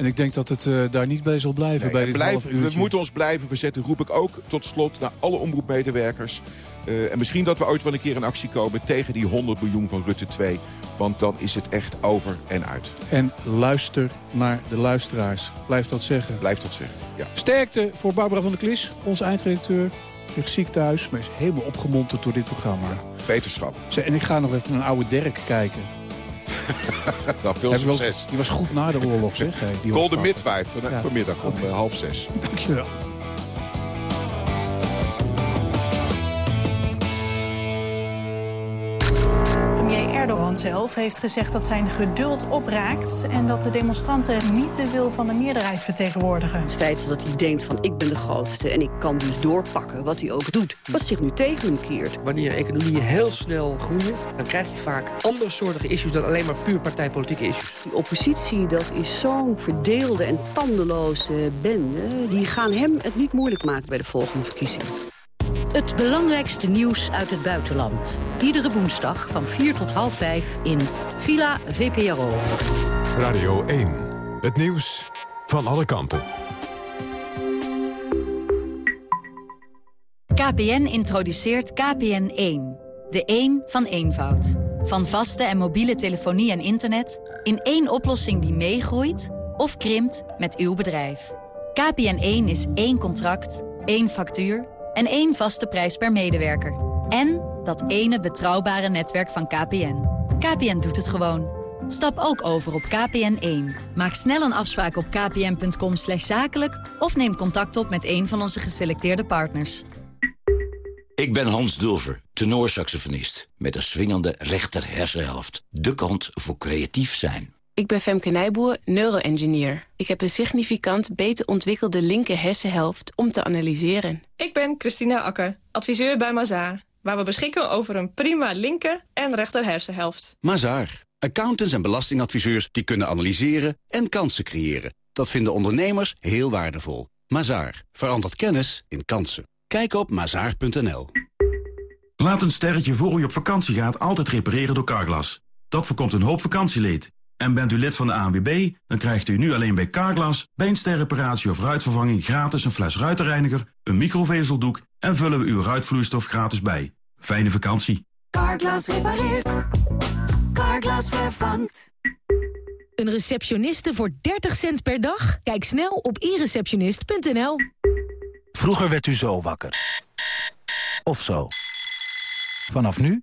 En ik denk dat het eh, daar niet bij zal blijven Nee, bij dit blijven- half uurtje. we moeten ons blijven verzetten, roep ik ook tot slot naar alle omroepmedewerkers. Eh, en misschien dat we ooit wel een keer in actie komen tegen die 100 miljoen van Rutte 2. Want dan is het echt over en uit. En luister naar de luisteraars. Blijf dat zeggen. Blijf dat zeggen, ja. Sterkte voor Barbara van der Klis, onze eindredacteur. Ligt ziek thuis, maar is helemaal opgemonterd door dit programma. Beterschap. Zeg, En ik ga nog even naar oude Dirk kijken. nou, veel succes. Die was goed na de oorlog, zeg. Golden. Midwife van, Ja. vanmiddag om eh, half zes. Dankjewel. Erdogan zelf heeft gezegd dat zijn geduld opraakt... en dat de demonstranten niet de wil van de meerderheid vertegenwoordigen. Het feit dat hij denkt van ik ben de grootste en ik kan dus doorpakken wat hij ook doet. Wat zich nu tegen hem keert. Wanneer economieën heel snel groeien, dan krijg je vaak andersoortige issues dan alleen maar puur partijpolitieke issues. Die oppositie, dat is zo'n verdeelde en tandeloze bende. Die gaan hem het niet moeilijk maken bij de volgende verkiezingen. Het belangrijkste nieuws uit het buitenland. Iedere woensdag van 4 tot half 5 in Villa VPRO. Radio 1. Het nieuws van alle kanten. KPN introduceert KPN1. De 1 van eenvoud. Van vaste en mobiele telefonie en internet... in één oplossing die meegroeit, of krimpt met uw bedrijf. KPN1 is één contract, één factuur en één vaste prijs per medewerker. En dat ene betrouwbare netwerk van KPN. KPN doet het gewoon. Stap ook over op KPN1. Maak snel een afspraak op kpn.com zakelijk... of neem contact op met een van onze geselecteerde partners. Ik ben Hans Dulver, tenorsaxofonist. Met een swingende rechter hersenhelft. De kant voor creatief zijn. Ik ben Femke Nijboer, neuroengineer. Ik heb een significant beter ontwikkelde linker hersenhelft om te analyseren. Ik ben Christina Akker, adviseur bij Mazaar. Waar we beschikken over een prima linker en rechter hersenhelft. Mazaar. Accountants en belastingadviseurs die kunnen analyseren en kansen creëren. Dat vinden ondernemers heel waardevol. Mazaar. Verandert kennis in kansen. Kijk op mazaar.nl. Laat een sterretje voor u op vakantie gaat altijd repareren door Carglass. Dat voorkomt een hoop vakantieleed. En bent u lid van de ANWB, dan krijgt u nu alleen bij Carglass... bij een sterreparatie of ruitvervanging gratis een fles ruitenreiniger... een microvezeldoek en vullen we uw ruitvloeistof gratis bij. Fijne vakantie. Carglass repareert. Carglass vervangt. Een receptioniste voor 30 cent per dag? Kijk snel op ireceptionist.nl. Vroeger werd u zo wakker. Of zo. Vanaf nu